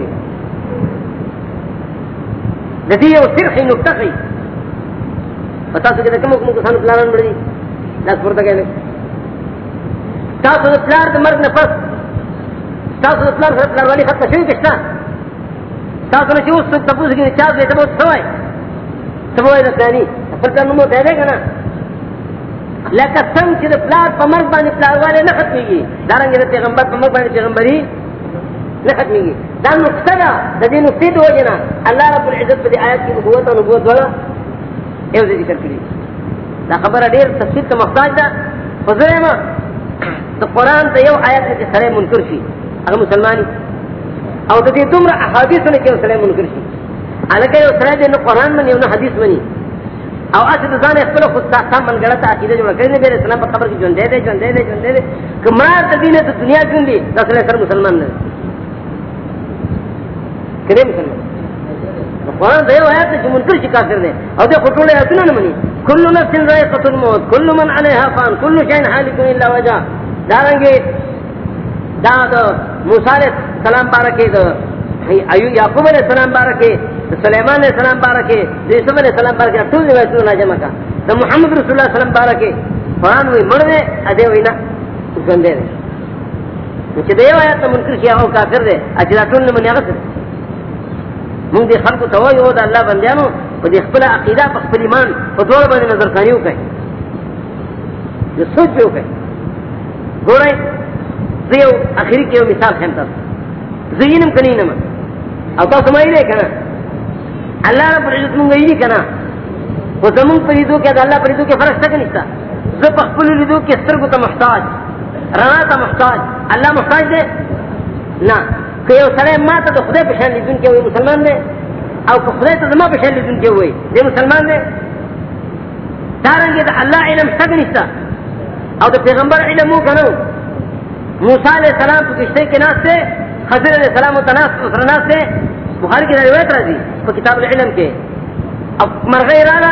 ندی او سرخی نکتخی بتا سو کہ کم کم کسان پلاران بڑی لاس پورتا کہنے تاسو پلار دا مرد نفس تاسو پلار سر پلار والی خط شوی کشتا تاسو نشی اس سک تپوس کی چاز لیتا بہت سوائی سوائی دا سانی پر پلار نمو دے دے گا نا لکه څنګه چې د پلار په مرګ باندې پلار والے نه ختميږي دا رنګ د پیغمبر په مرګ باندې پیغمبري نه ختميږي دا نقطه ده. د دې نقطې د وجنه الله رب العزت په دې آیات کې نبوت او نبوت ولا یو ذکر کړی دا خبره ډیر تفصیل ته محتاج ده. خو زه ما د قران ته یو آیت چې سره منکر شي. هغه مسلمانی او د دې دومره احادیثونه کې سره منکر شي. الکه یو سره د قران من یو نه حدیث منی او اسد ځان خپل خود تا من غلط عقیده جوړ کړی نه بیره سلام په خبر کې ژوند دې ژوند دې ژوند دې کما د دینه د دنیا ژوند دي د سره مسلمان نه کړي مسلمان. قرآن دا یو آیات چې منکر شي کافر دی. او دې خټوله آیاتونه نه مني. کل نفس ذائقه الموت كل من عليها فان كل شيء هالك الا وجهه دا رنګه دا د موسی علیہ السلام بارکه د ایو یعقوب علیہ السلام بارکه د سليمان علیہ السلام بارکه د یوسف علیہ السلام بارکه ټول روایتونه جمع کا۔ د محمد رسول الله صلی الله علیه وسلم قرآن وی مړ دی ا دې وینا څنګه دی چې دا یو آیات منکر شي او کافر دی اجازه ټول نه مني هغه مونږ دې خلکو ته وایو د الله بندیانو په دې خپل عقیده په خپل ایمان په ټول باندې نظر ثاني وکړي د سوچ په وکړي ګورئ زه یو اخري کې یو مثال خیم تاسو زه یې نم کني نه او تاسو مې نه کنه الله رب العزت مونږ یې کنه؟ خو زمونږ په لیدو کې د الله په لیدو کې فرق څه نشته؟ زه په خپل لیدو کې سترګو ته محتاج، رڼا ته محتاج. الله محتاج دی؟ نه. کہ یو سڑے ماں تو خدے پشان لیدن کے ہوئے مسلمان دے او کہ خدے تو زما پشان لیدن کے ہوئے دے مسلمان دے دارنگے دا اللہ علم سگ نشتا او دا پیغمبر علم مو کنو موسیٰ علیہ السلام تو کشتے کے ناس سے خضر علیہ السلام و تناس سے بخاری کی روایت راضی تو کتاب العلم کے اب مرغی رانا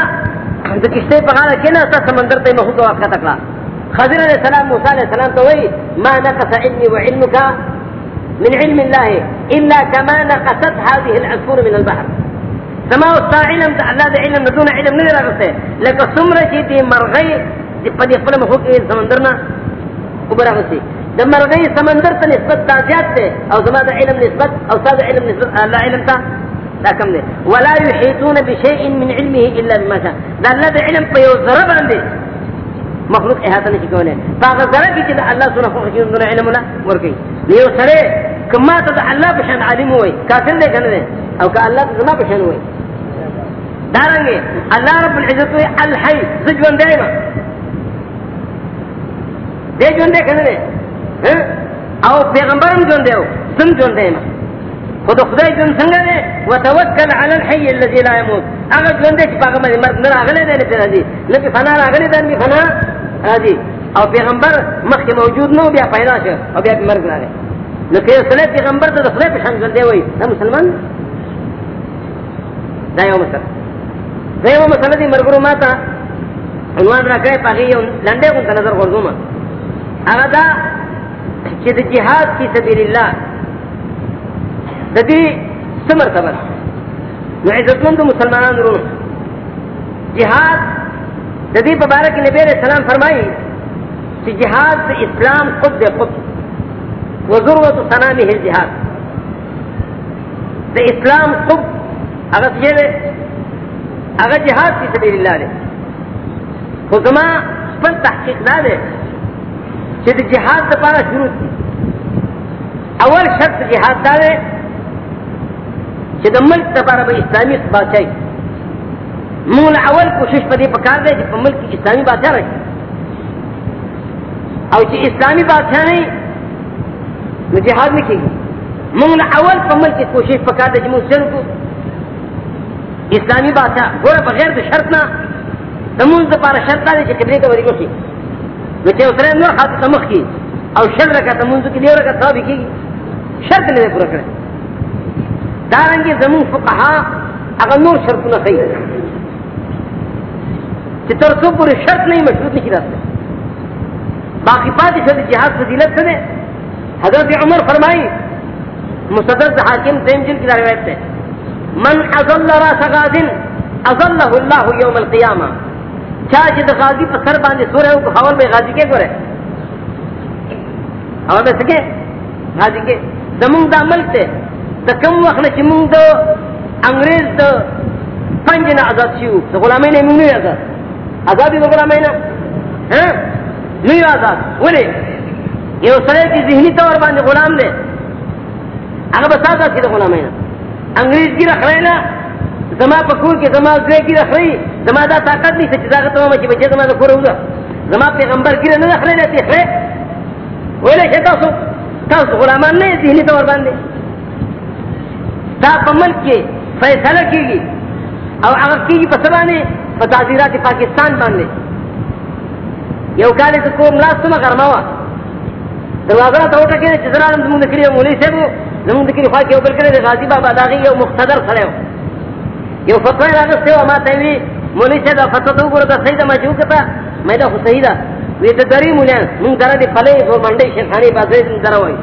دا کشتے پغالا کے ناسا سمندر تے محو کا واقعہ تکلا خضر علیہ السلام، موسیٰ علیہ السلام تو وہی ما نقص علمی و علمك من علم الله إلا كما نقصت هذه العصفور من البحر. سما وستا علم ته الله د علم، دون علم نه راغسته لکه څومره چې دې مرغۍ په دې خپل مخ کې سمندر نه وګره د مرغۍ سمندر ته نسبت دا زیات ده او زما د علم نسبت، او ساده علم نسبت الله علم ته دا کم ده ولا يحيطون بشيء من علمه الا بما شاء. دا الله د علم په یو ذره باندې مخلوق احاطه نشي کولای هغه ذره کې چې الله سبحانه وتعالى دون علم نه ورګي یو سره کما ته الله بشان عالم وای کافر نه کنه او که الله ته زما بشان وای دارنګه الله رب العزت وی الحي زجون دایما دې جون دې کنه ہاں؟ او پیغمبرم جون دیو سم جون دایما خود خدای جن څنګه دے، وتوکل علی الحي الذي لا يموت هغه ژوند چې پاګه باندې مرګ نه راغلی دی نه راځي نه فنا راغلی دی نه فنا راځي او پیغمبر مخکې موجود نو، بیا پیدا شو، او بیا مرګ راغی نو که سره پیغمبر ته خدای په شان ژوند دی وای دا مسلمان؟ دا یو مسله دا یو مسله دی مرګ ماته عنوان راکړی پاګه یو لنډه کو نظر ورزوما هغه دا چې د جهاد فی سبیل الله ددی سمر تبر نو عزت مند مسلمانان رو جہاد ددی مبارک نبی علیہ السلام فرمائی کہ جہاد سے اسلام خود دے خود۔ وہ ضرورت سنامی ہے جہاد۔ دے اسلام خود اگر یہ دے اگر جہاد کی سبیل اللہ دے خودما پر تحقیق نہ دے۔ کہ جہاد سے پارا شروع کی. اول شرط جہاد دارے چې د ملک لپاره به اسلامي بادشاہي مونږ اول کوشش په دې پکار دی چې په ملک کې اسلامي بادشاہ راشي او چې اسلامي بادشاہ نه نو جهاد نه کېږي مونږ اول په ملک کې کوشش پکار دی چې مونږ شروع کو اسلامي بادشاہ. ګوره بغیر د شرط نه د مونږ لپاره شرط دی چې قبله ته ورګو شي نو چې اوسره نور خاطر تمخ کی. او شر رکعت مونږ کې دی ورکعت ثواب کېږي شرط نه پوره کړی. دارنگی زمون فقہا اگر نور شرط نہ صحیح کہ ترسو پورے شرط نہیں مشروط نہیں رہتے باقی پاتی شد جہاد فضیلت سے حضرت عمر فرمائی مصدر حاکم تیم جن کی روایت ہے من ازل راس غازن ازلہ اللہ یوم القیامہ چاہ جد غازی پر سر باندھے سو رہے ہو حول میں غازی کے گورے حول میں سکے؟ غازی کے۔ زمون دا ملک تے د کوم وخت نه چې موږ د انګريز د پنځه نه آزاد شو د غلامۍ نه موږ نه آزاد۔ ہاں؟ آزاد د غلامۍ نه ها نه آزاد۔ ولې یو سره چې ذهني تور باندې غلام دی هغه به ساده شي د غلامۍ نه انګريز کی راخړیلا زما په کور کې زما زوی کی راخړی زما دا طاقت نشته چې دا ته ما چې بچي زما د کور وځه. زما پیغمبر کی نه راخړیلا ته خې ولې چې تاسو تاسو غلامان نه ذهني تور باندې. دا په ملک کې فیصله کیږي. او هغه کیږي په سبانه په تعزیرات پاکستان باندې. یو کال ته کوم لاس ته غرما وا دروازه ته وټه کې چې زران زموږ د کلیو مولوی صاحب زموږ د کلیو خوا کې وبل کړي غازی بابا داغي یو مقتدر سره یو فتوا راغسته و ما ته وی، مولوی صاحب فتوا ته وګوره د سیده مجو کته مې دا خو صحیح ده. وی ته دری مولان مونږ درې دی فلې زور منډي شیخانی بازار دروي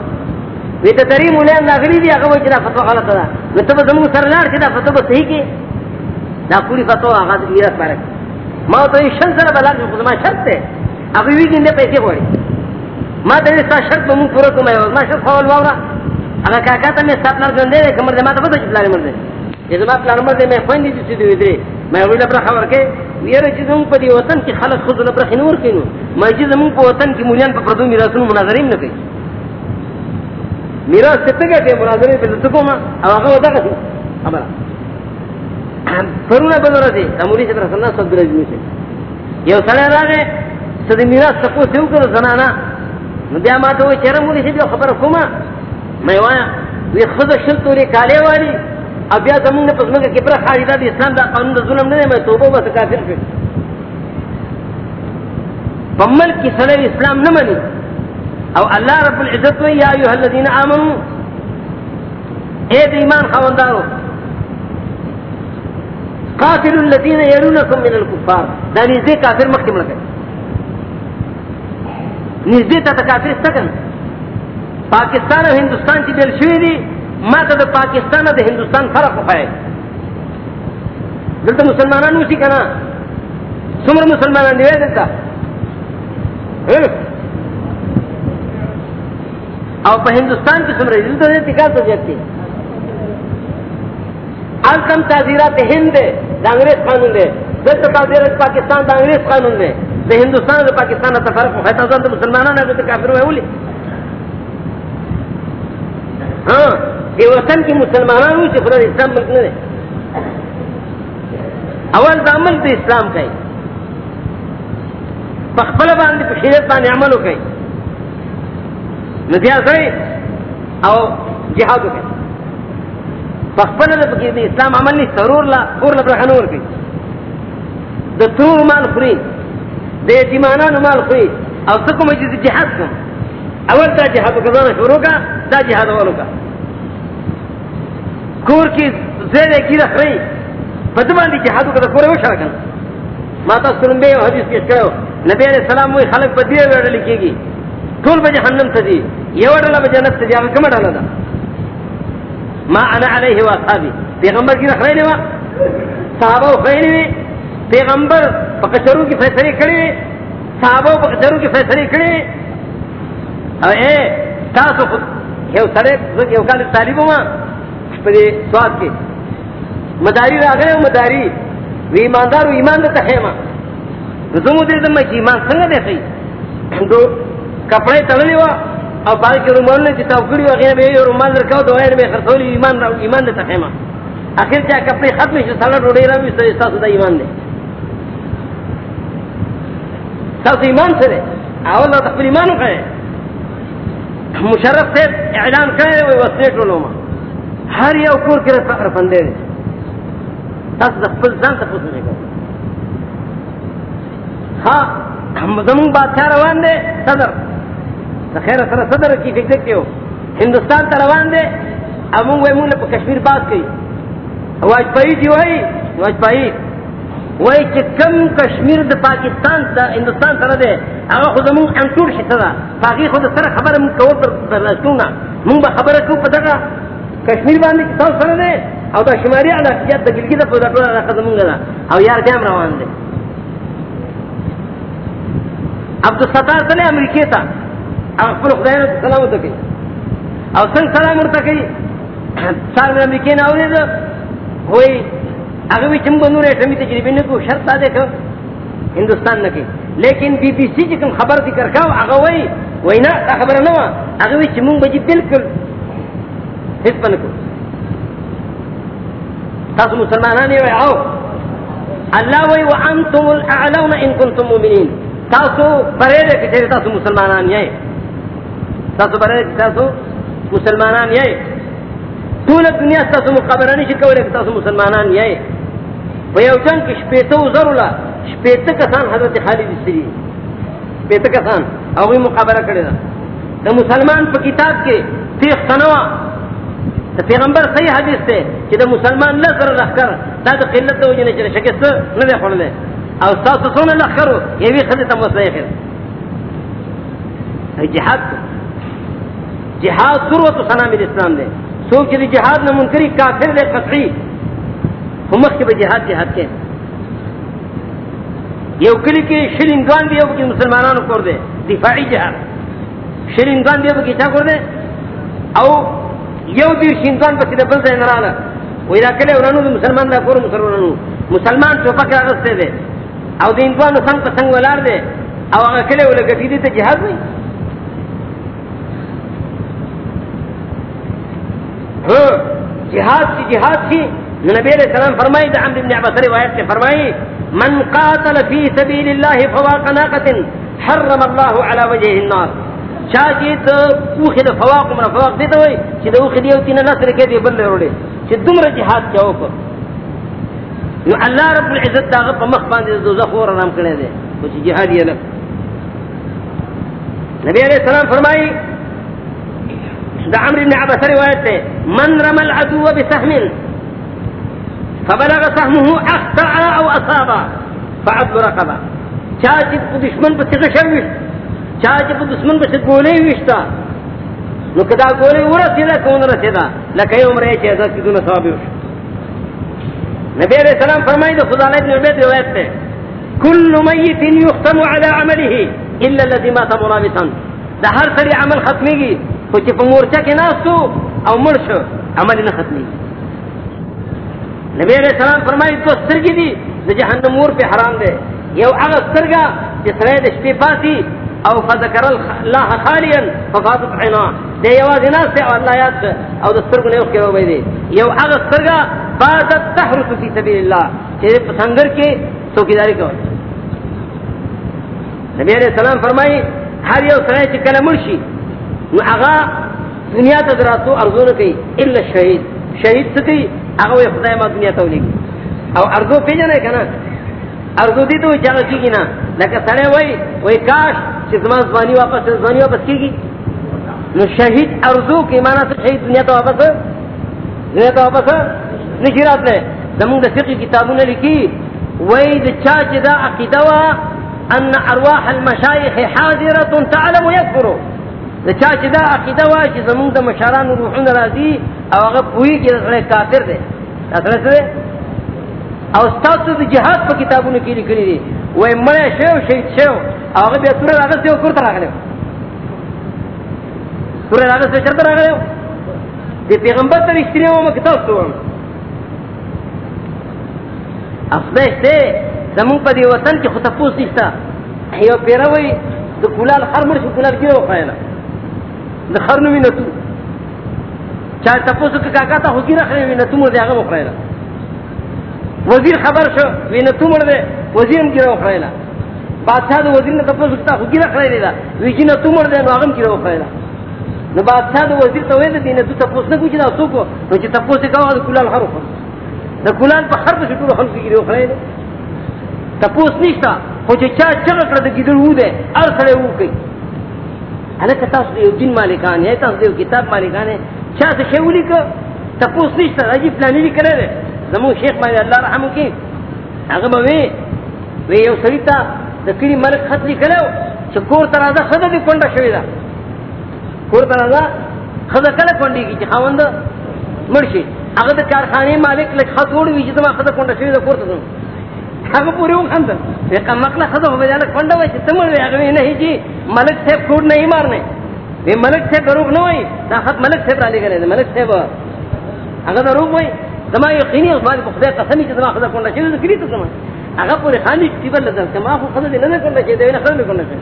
وی ته دری مولان داخلي دی هغه وجه فتوا غلطه ده. نو ته زموږ سره لاړ چې دا فتوا به صحیح کې؟ دا پوری فتوا هغه میراث بارک ما ته شن سره بلغ خو ما شرط ده هغه وی دې پیسې غواړي. ما ته ستا شرط به مونږ پوره کوم، ما شرط فول واورا هغه کاکا ته مې سات لار ژوندې ده کومر دې ما ته پته چې پلان مړ ده چې زما پلان مړ ده مې خويندې دې دې دې مې ویل پر خبر کې ویره چې زموږ په دې وطن کې خلک خود نه پر خنور کینو ما چې زموږ په وطن کې مولان په پردو میراثونو مناظرې نه کوي. میراث څه ته کې مناظرې په لته کومه؟ او هغه ودا کوي خبره. پرونه بدل راځي. اموري چې رسول الله صلی الله علیه وسلم یو سره راغی چې د میراث څه کو څو کړو زنانا نو بیا ما ته وې چیرې مولي چې خبره کومه؟ مې وایا وی خود شل توري کاله والی. اب بیا زمونږ په ځمکه کې پر خاریدا د اسلام دا قانون د ظلم نه دی مې توبه وکړه کافر شو پمل کی سره اسلام نه مني او الله رب العزت وی، یا ایها الذین آمنو اے د ایمان خوندانو قاتل الذين يرونكم من الكفار دا نږدې کافر مخکې مړ کړي نږدې ته کافر ستګن پاکستان او هندستان چې بل شوی دي ما ته د پاکستان او د هندستان فرق وخایي دلته مسلمانان اوسي کنه څومره مسلمانان دی دلته او په هندستان کې څومره دلته دې ټیکا ته ځي الکم تعزیرات هند د انګریز قانون دی دلته تعزیرات پاکستان د انګریز قانون دی د هندستان او پاکستان ته فرق وخایي تاسو د مسلمانانو د کافر وایولي ہاں۔ یہ وطن کی مسلمان ہوں سے خدا اسلام ملک نے اول دامن تو اسلام کا پخبل باندھ شریعت باندھ عمل ہو گئی ندیا سے او جہاد ہو گئے پخپل د پکې د اسلام عمل نه ضرور لا اور لا برخه نور کوي د تور مال خوري د یتیمانو مال خوري او څه کوم چې جهاد کوم اول دا جهاد وکړه شروع کا، دا جهاد ولوکا کور کی زیره کی رخی پدمان دی جهاد وکړه کور وشا کنه ما تاسو سره به حدیث کې کړو نبی علیہ السلام وی خلق په دې وړل کېږي ټول به جهنم ته دي یو ډول به جنت ته ځي کوم ډول ده ما انا علیه و اصحابی. پیغمبر کی رخی نه صحابه خو نه پیغمبر په کچرو کې فیصله کړې صحابه په کچرو کې فیصله کړې او اے، تاسو خود یو سره یو کال طالب ما په سواد کې. مداری راغله مداری وی ایماندار او ایمان ته خیمه زمو دې زما چې ایمان څنګه دی خي دو کپڑے تړلې وا او پای کې رومال نه چې تاو کړی هغه به رومال درکاو، دوه یې به خرڅولې ایمان را ایمان ته خیمه اخر چې کپڑے ختم شي سالا ډوډۍ را وي تاسو د ایمان دی. تاسو ایمان سره اول د خپل ایمان کوي مشرف سے اعلان کرے وہ وسیع ٹولو ما ہر یو کور کے فقر فندے دے تاس دا خپل ځان ته پوښتنه کوي ها هم زمون بادشاہ روان دے صدر د خیر سره صدر کی فکر کیو ہندوستان ته روان دے امون وای مونږ په کشمیر باز کوي واجپئی دی وای واج پای وای چې کم کشمیر د پاکستان د هندستان سره ده هغه خو زمون انټور شي سره باقي خو د سره خبره مون کوو پر درلاسونه مون به خبره کوو په دغه کشمیر باندې چې تاسو سره ده او د شمالي علاقې د ګلګید په دغه راځه زمونږ ده. او یار دې روان دي عبد الستار تل امریکای ته. او خپل خدای ته سلام وکړي او څنګه سلام ورته کوي؟ څنګه امریکای نه اورید وای هغه اگر بھی چم بنور ایٹمی تجربے نے کو شرط آ دیکھو ہندوستان نہ کی لیکن بی بی سی جکم خبر دی کر کھاو اگر وہی وہی خبر نہ ہوا اگر بھی چمون بجی بالکل حس پن کو۔ تاسو مسلمانان ہوئے آؤ۔ اللہ وہی وانتم الاعلون ان کنتم مومنین۔ تاسو برے دے کہ تاسو مسلمانان یہ تاسو برے دے تاسو مسلمانان یہ طول دنیا تاسو مقابله نشي کولای تاسو مسلمانان یې په یو جنگ کې شپېته وزرولا شپېته کسان حضرت خالد سری شپېته کسان هغه مقابله کړی دا۔ مسلمان په کتاب کې تیغ تنوا د پیغمبر صحیح حدیث ته چې د مسلمان لږ لخر دا د قلت د وجه نه چې شکست نه دی خورل او ساسو تاسو څونه لخرو یوي خدای ته مسلې خیر جهاد جهاد ثروت سلام الاسلام دی سوچ دی جہاد نہ منکری کافر دے قطعی ہمخ کے جہاد جہاد کے یہ کلی کے شر انگان دیا کہ مسلمانوں کو دے دفاعی جہاد شر انگان دیا کہ کیا کر دے او یو دیر شینگان پسی دے بلد نرالا وہ اذا کلے ورانو مسلمان دا کور مسلمانو مسلمان تو پکر اغسطے دے او دے انگوانو سنگ پسنگ ولار دے او اگر کلے ولا گٹی دے تے جہاد نہیں جہاد کی جہاد کی نبی علیہ السلام فرمائی دا عمر بن عباس روایت سے فرمائی، من قاتل فی سبیل اللہ فواق ناقت حرم اللہ علی وجہ النار. چاہتی تو اوخی دا فواق من فواق دیتا ہوئی چی دا اوخی دیو تینا نصر کے دی بلے روڑے چی دمر جہاد کیا ہوکا نو اللہ رب العزت دا غب مخبان دی دو زخور نام کرنے دے وہ چی جہاد یہ لگ نبی علیہ السلام فرمائی دا عمر بن عباس روایت ہے من رمى العدو بسهم، فبلغ سهمه اخطا او اصابا فعدل رقبه چاچ دشمن پر غشر وش چاچ دشمن پر گولے وشتا نو کدا گولے ورسیدا کون رسیدا لکه عمر ایچ ہے دس دون ثواب وش نبی علیہ السلام فرمائے تو خدا نے نبی روایت ہے كل ميت يختم على عمله الا الذي مات مرابطا. ده هر سری عمل ختمیږي خو چې په مورچه کې ناستو او مړ شو، عمل نه ختمي نبی علیہ السلام فرمایي تو سترګې دي د جهنم اور په حرام ده یو هغه سترګه چې سره د شپې پاتې او فذكر الله خاليا ففاضت عينا ده یوازې ناس او الله یاد او د سترګو نه یو کې وې دي یو هغه سترګه فاضت تحرس فی سبیل الله چې په څنګه کې څوکیداری کوي نبی علیہ السلام فرمایي هر یو سره چې کله مرشي نو هغه دنیا ته دراتو ارزو نه کوي الا شهید شهید سکی هغه خدای ما دنیا ته ولېږي او ارزو پیژنې کنه ارزو دي ته چا کیږي نه لکه سره وای وای کاش چې زما ځواني واپس ځواني واپس کیږي نو شهید ارزو کې معنا څه شهید دنیا ته واپس؟ دنیا ته واپس؟ نشي راتله زموږ د فقہ کتابونه لیکي، وای د چا چې دا عقیده وا ان ارواح المشایخ حاضره تعلم يكفر د چا چې دا عقیده وا چې زموږ د مشرانو روحونه راځي، او هغه پوي کې سره کافر دي اصل څه او تاسو د جهاد په کتابونو کې لیکلي دي. وای مړ شو شهید شو هغه بیا تور راغلی او کور ته راغلی. تور راغلی څه چرته راغلی؟ دی پیغمبر ته رښتینی و مکه تاسو و افدای ته زمون په دی وطن کې خو تاسو نشته یو پیروي د کولال هر مړ شو، کولال کې وخایله د خرنو وینې تو چا تاسو کې کاکا ته هوګیره خلې وینې تو مو دی هغه مخایله وزیر خبر شو وینې تو مړ دی. وزیر هم ګیره بادشاہ د وزیر نه تاسو ته هوګیره خلې دی دا ویجی تو مړ دی، نو هغه هم ګیره نو بادشاہ د وزیر ته ویل دي تو تاسو نه کوی دا څوک نو چې تاسو کاوه، د کولال هر وخت. د کولال په هر څه ټول خلک ګیره وخایله تاسو نشتا خو چې چا چغه کړ د ګیدل وو ده ار سره وو کوي. الکه تاسو یو دین مالکان یې تاسو یو کتاب مالکان یې چا څه شی ولیک تاسو نشتا راځي پلانې لیکره ده. زمو شیخ مې الله رحم وکي هغه به وی وی یو سړی ته د کلی ملک خط لیکلو چې کور ته راځه خدای دې کونډه شوی ده. کور ته راځه خدای کله کونډي کی چې خاوند مرشي هغه د کارخانه مالک لک خط وړي چې ما خدای کونډه شوی ده، کور ته ځم. هغه پوری وخندل. یہ کمکلا خدو ہو جانا کنڈا وے تمڑ وے اگے نہیں جی ملک سے کوڑ نہیں مارنے یہ ملک سے دروغ نہ ہوئی دا خط ملک سے علی گلے ملک سے اگر دروغ ہوئی زما یقینی اس بات کو خدا قسمی کہ زما خدا کنڈا چھ ذکری تو زما اگر پوری خانی تیبل لدن کما خو خدا نہ کنڈا چھ دے نہ خدا کنڈا چھ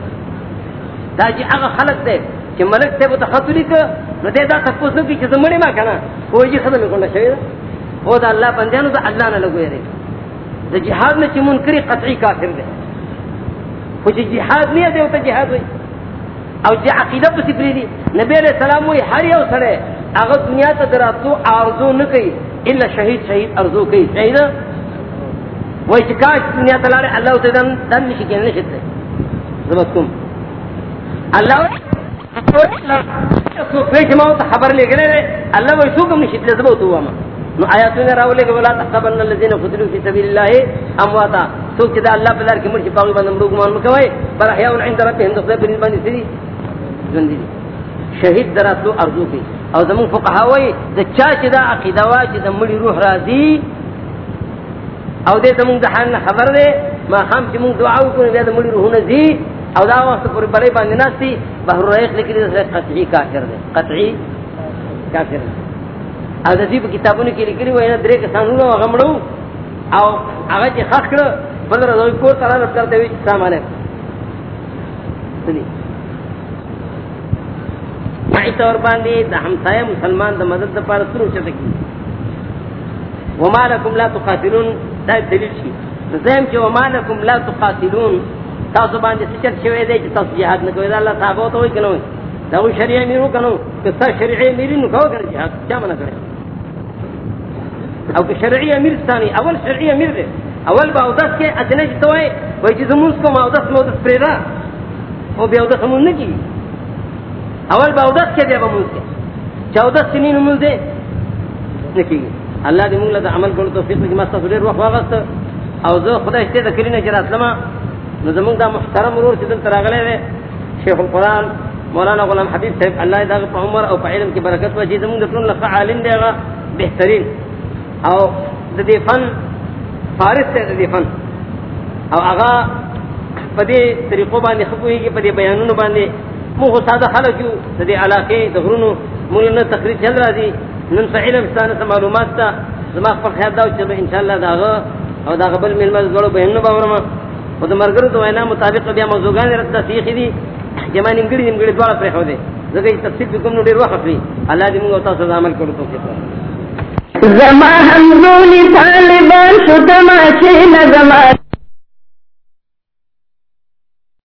دا جی اگر خلق دے کہ ملک سے بتا خط لکھ نہ دے دا تپوس نہ کہ زمڑے ما کنا کوئی جی خدا کنڈا چھ او دا اللہ بندیانو دا اللہ نہ لگوے رہے دا جہاد میں چی منکری قطعی کافر دے خوچ جہاد نہیں دے ہوتا جہاد ہوئی او جی عقیدہ پسی پری دی نبی علیہ السلام ہوئی ہر یو سرے اگر دنیا تا دراتو آرزو نکئی ارزو کئی شہید وہی چی کاش دنیا تا لارے اللہ اسے دن دن نشی کین نشت دے زبت کم اللہ پیش ماؤ تا خبر لے گلے اللہ وہی سوکم نشت دے زبت ہوا ماں نو آیاتونه راولې کې ولا تحسبن الذين قتلوا في سبيل الله امواتا تو چې دا الله په لار کې مرشي پاغي باندې مان مکوي پر احياء عند ربهم ذو بن باندې سری ژوند دي شهید دراتلو ارزو کې او زمون فقها وای د چا چې دا عقیده وا چې د مړي روح راځي، او دې زمون د حال خبر ده ما هم چې مون دعا وکړو، بیا د مړي روحونه زی او دا وخت پر بلې باندې ناشتي بحر رایق لیکلي قطعي کافر ده قطعي کافر ده او د دې کتابونو کې لیکلي وای نه درې کسانو هغه مړو، او هغه چې خخ کړ بل راځي کو تعالی رب کرتے وي سامانه سني مای تور باندې د همسایه مسلمان د مدد لپاره سره چته کی وما لكم لا تقاتلون، دا دلیل شي زم چې وما لكم لا تقاتلون، تاسو باندې څه شوی دی چې تاسو jihad نه کوئ الله تعالی ته وایي کنه دا شریعه میرو کنه که څه شریعه میرینو کوو کنه jihad چا منه کړی او کہ شرعی امیر ثانی، اول شرعی امیر دے. اول با اودس کے ادنے جتو ہے وہی چیز کو ما اودس مودس پریدا. او بیا اودس من نکی اول با کے دے با کے۔ چودہ سنین من دے۔ نکی اللہ دی مونگ لدہ عمل کرو توفیق کی ماستا سلیر وقت واغست او زو خدا اشتے دا کرین جرات لما نظمونگ دا محترم مرور چیدن تراغلے دے شیخ القرآن مولانا غلام حبیب صاحب اللہ دا پا عمر او پا علم کی برکت و جیز مونگ دکلون لفع عالم دے گا بہترین او د دې فن، فارس ته د دې فن۔ او هغه په دې طریقو باندې خپويږي په دې بیانونو باندې مو ساده خلک یو. د دې علاقې، د غرونو. مونږ نه تقریر چل راځي. نن څه علم ستانه معلومات ته زما خپل خیال دا چې ان شاء الله داغه او دا قبل مل مل غړو بیانونه باورم. او د مرګرو د وینا مطابق بیا موضوعګان رد تاریخ دي. جما نیمګړي نیمګړي دواړه پرې خو دي زګي تفصیل کوم نو ډیر وخت وي الله دې موږ تاسو عمل کړو ته زما هم طالبان شو تماشې نه زما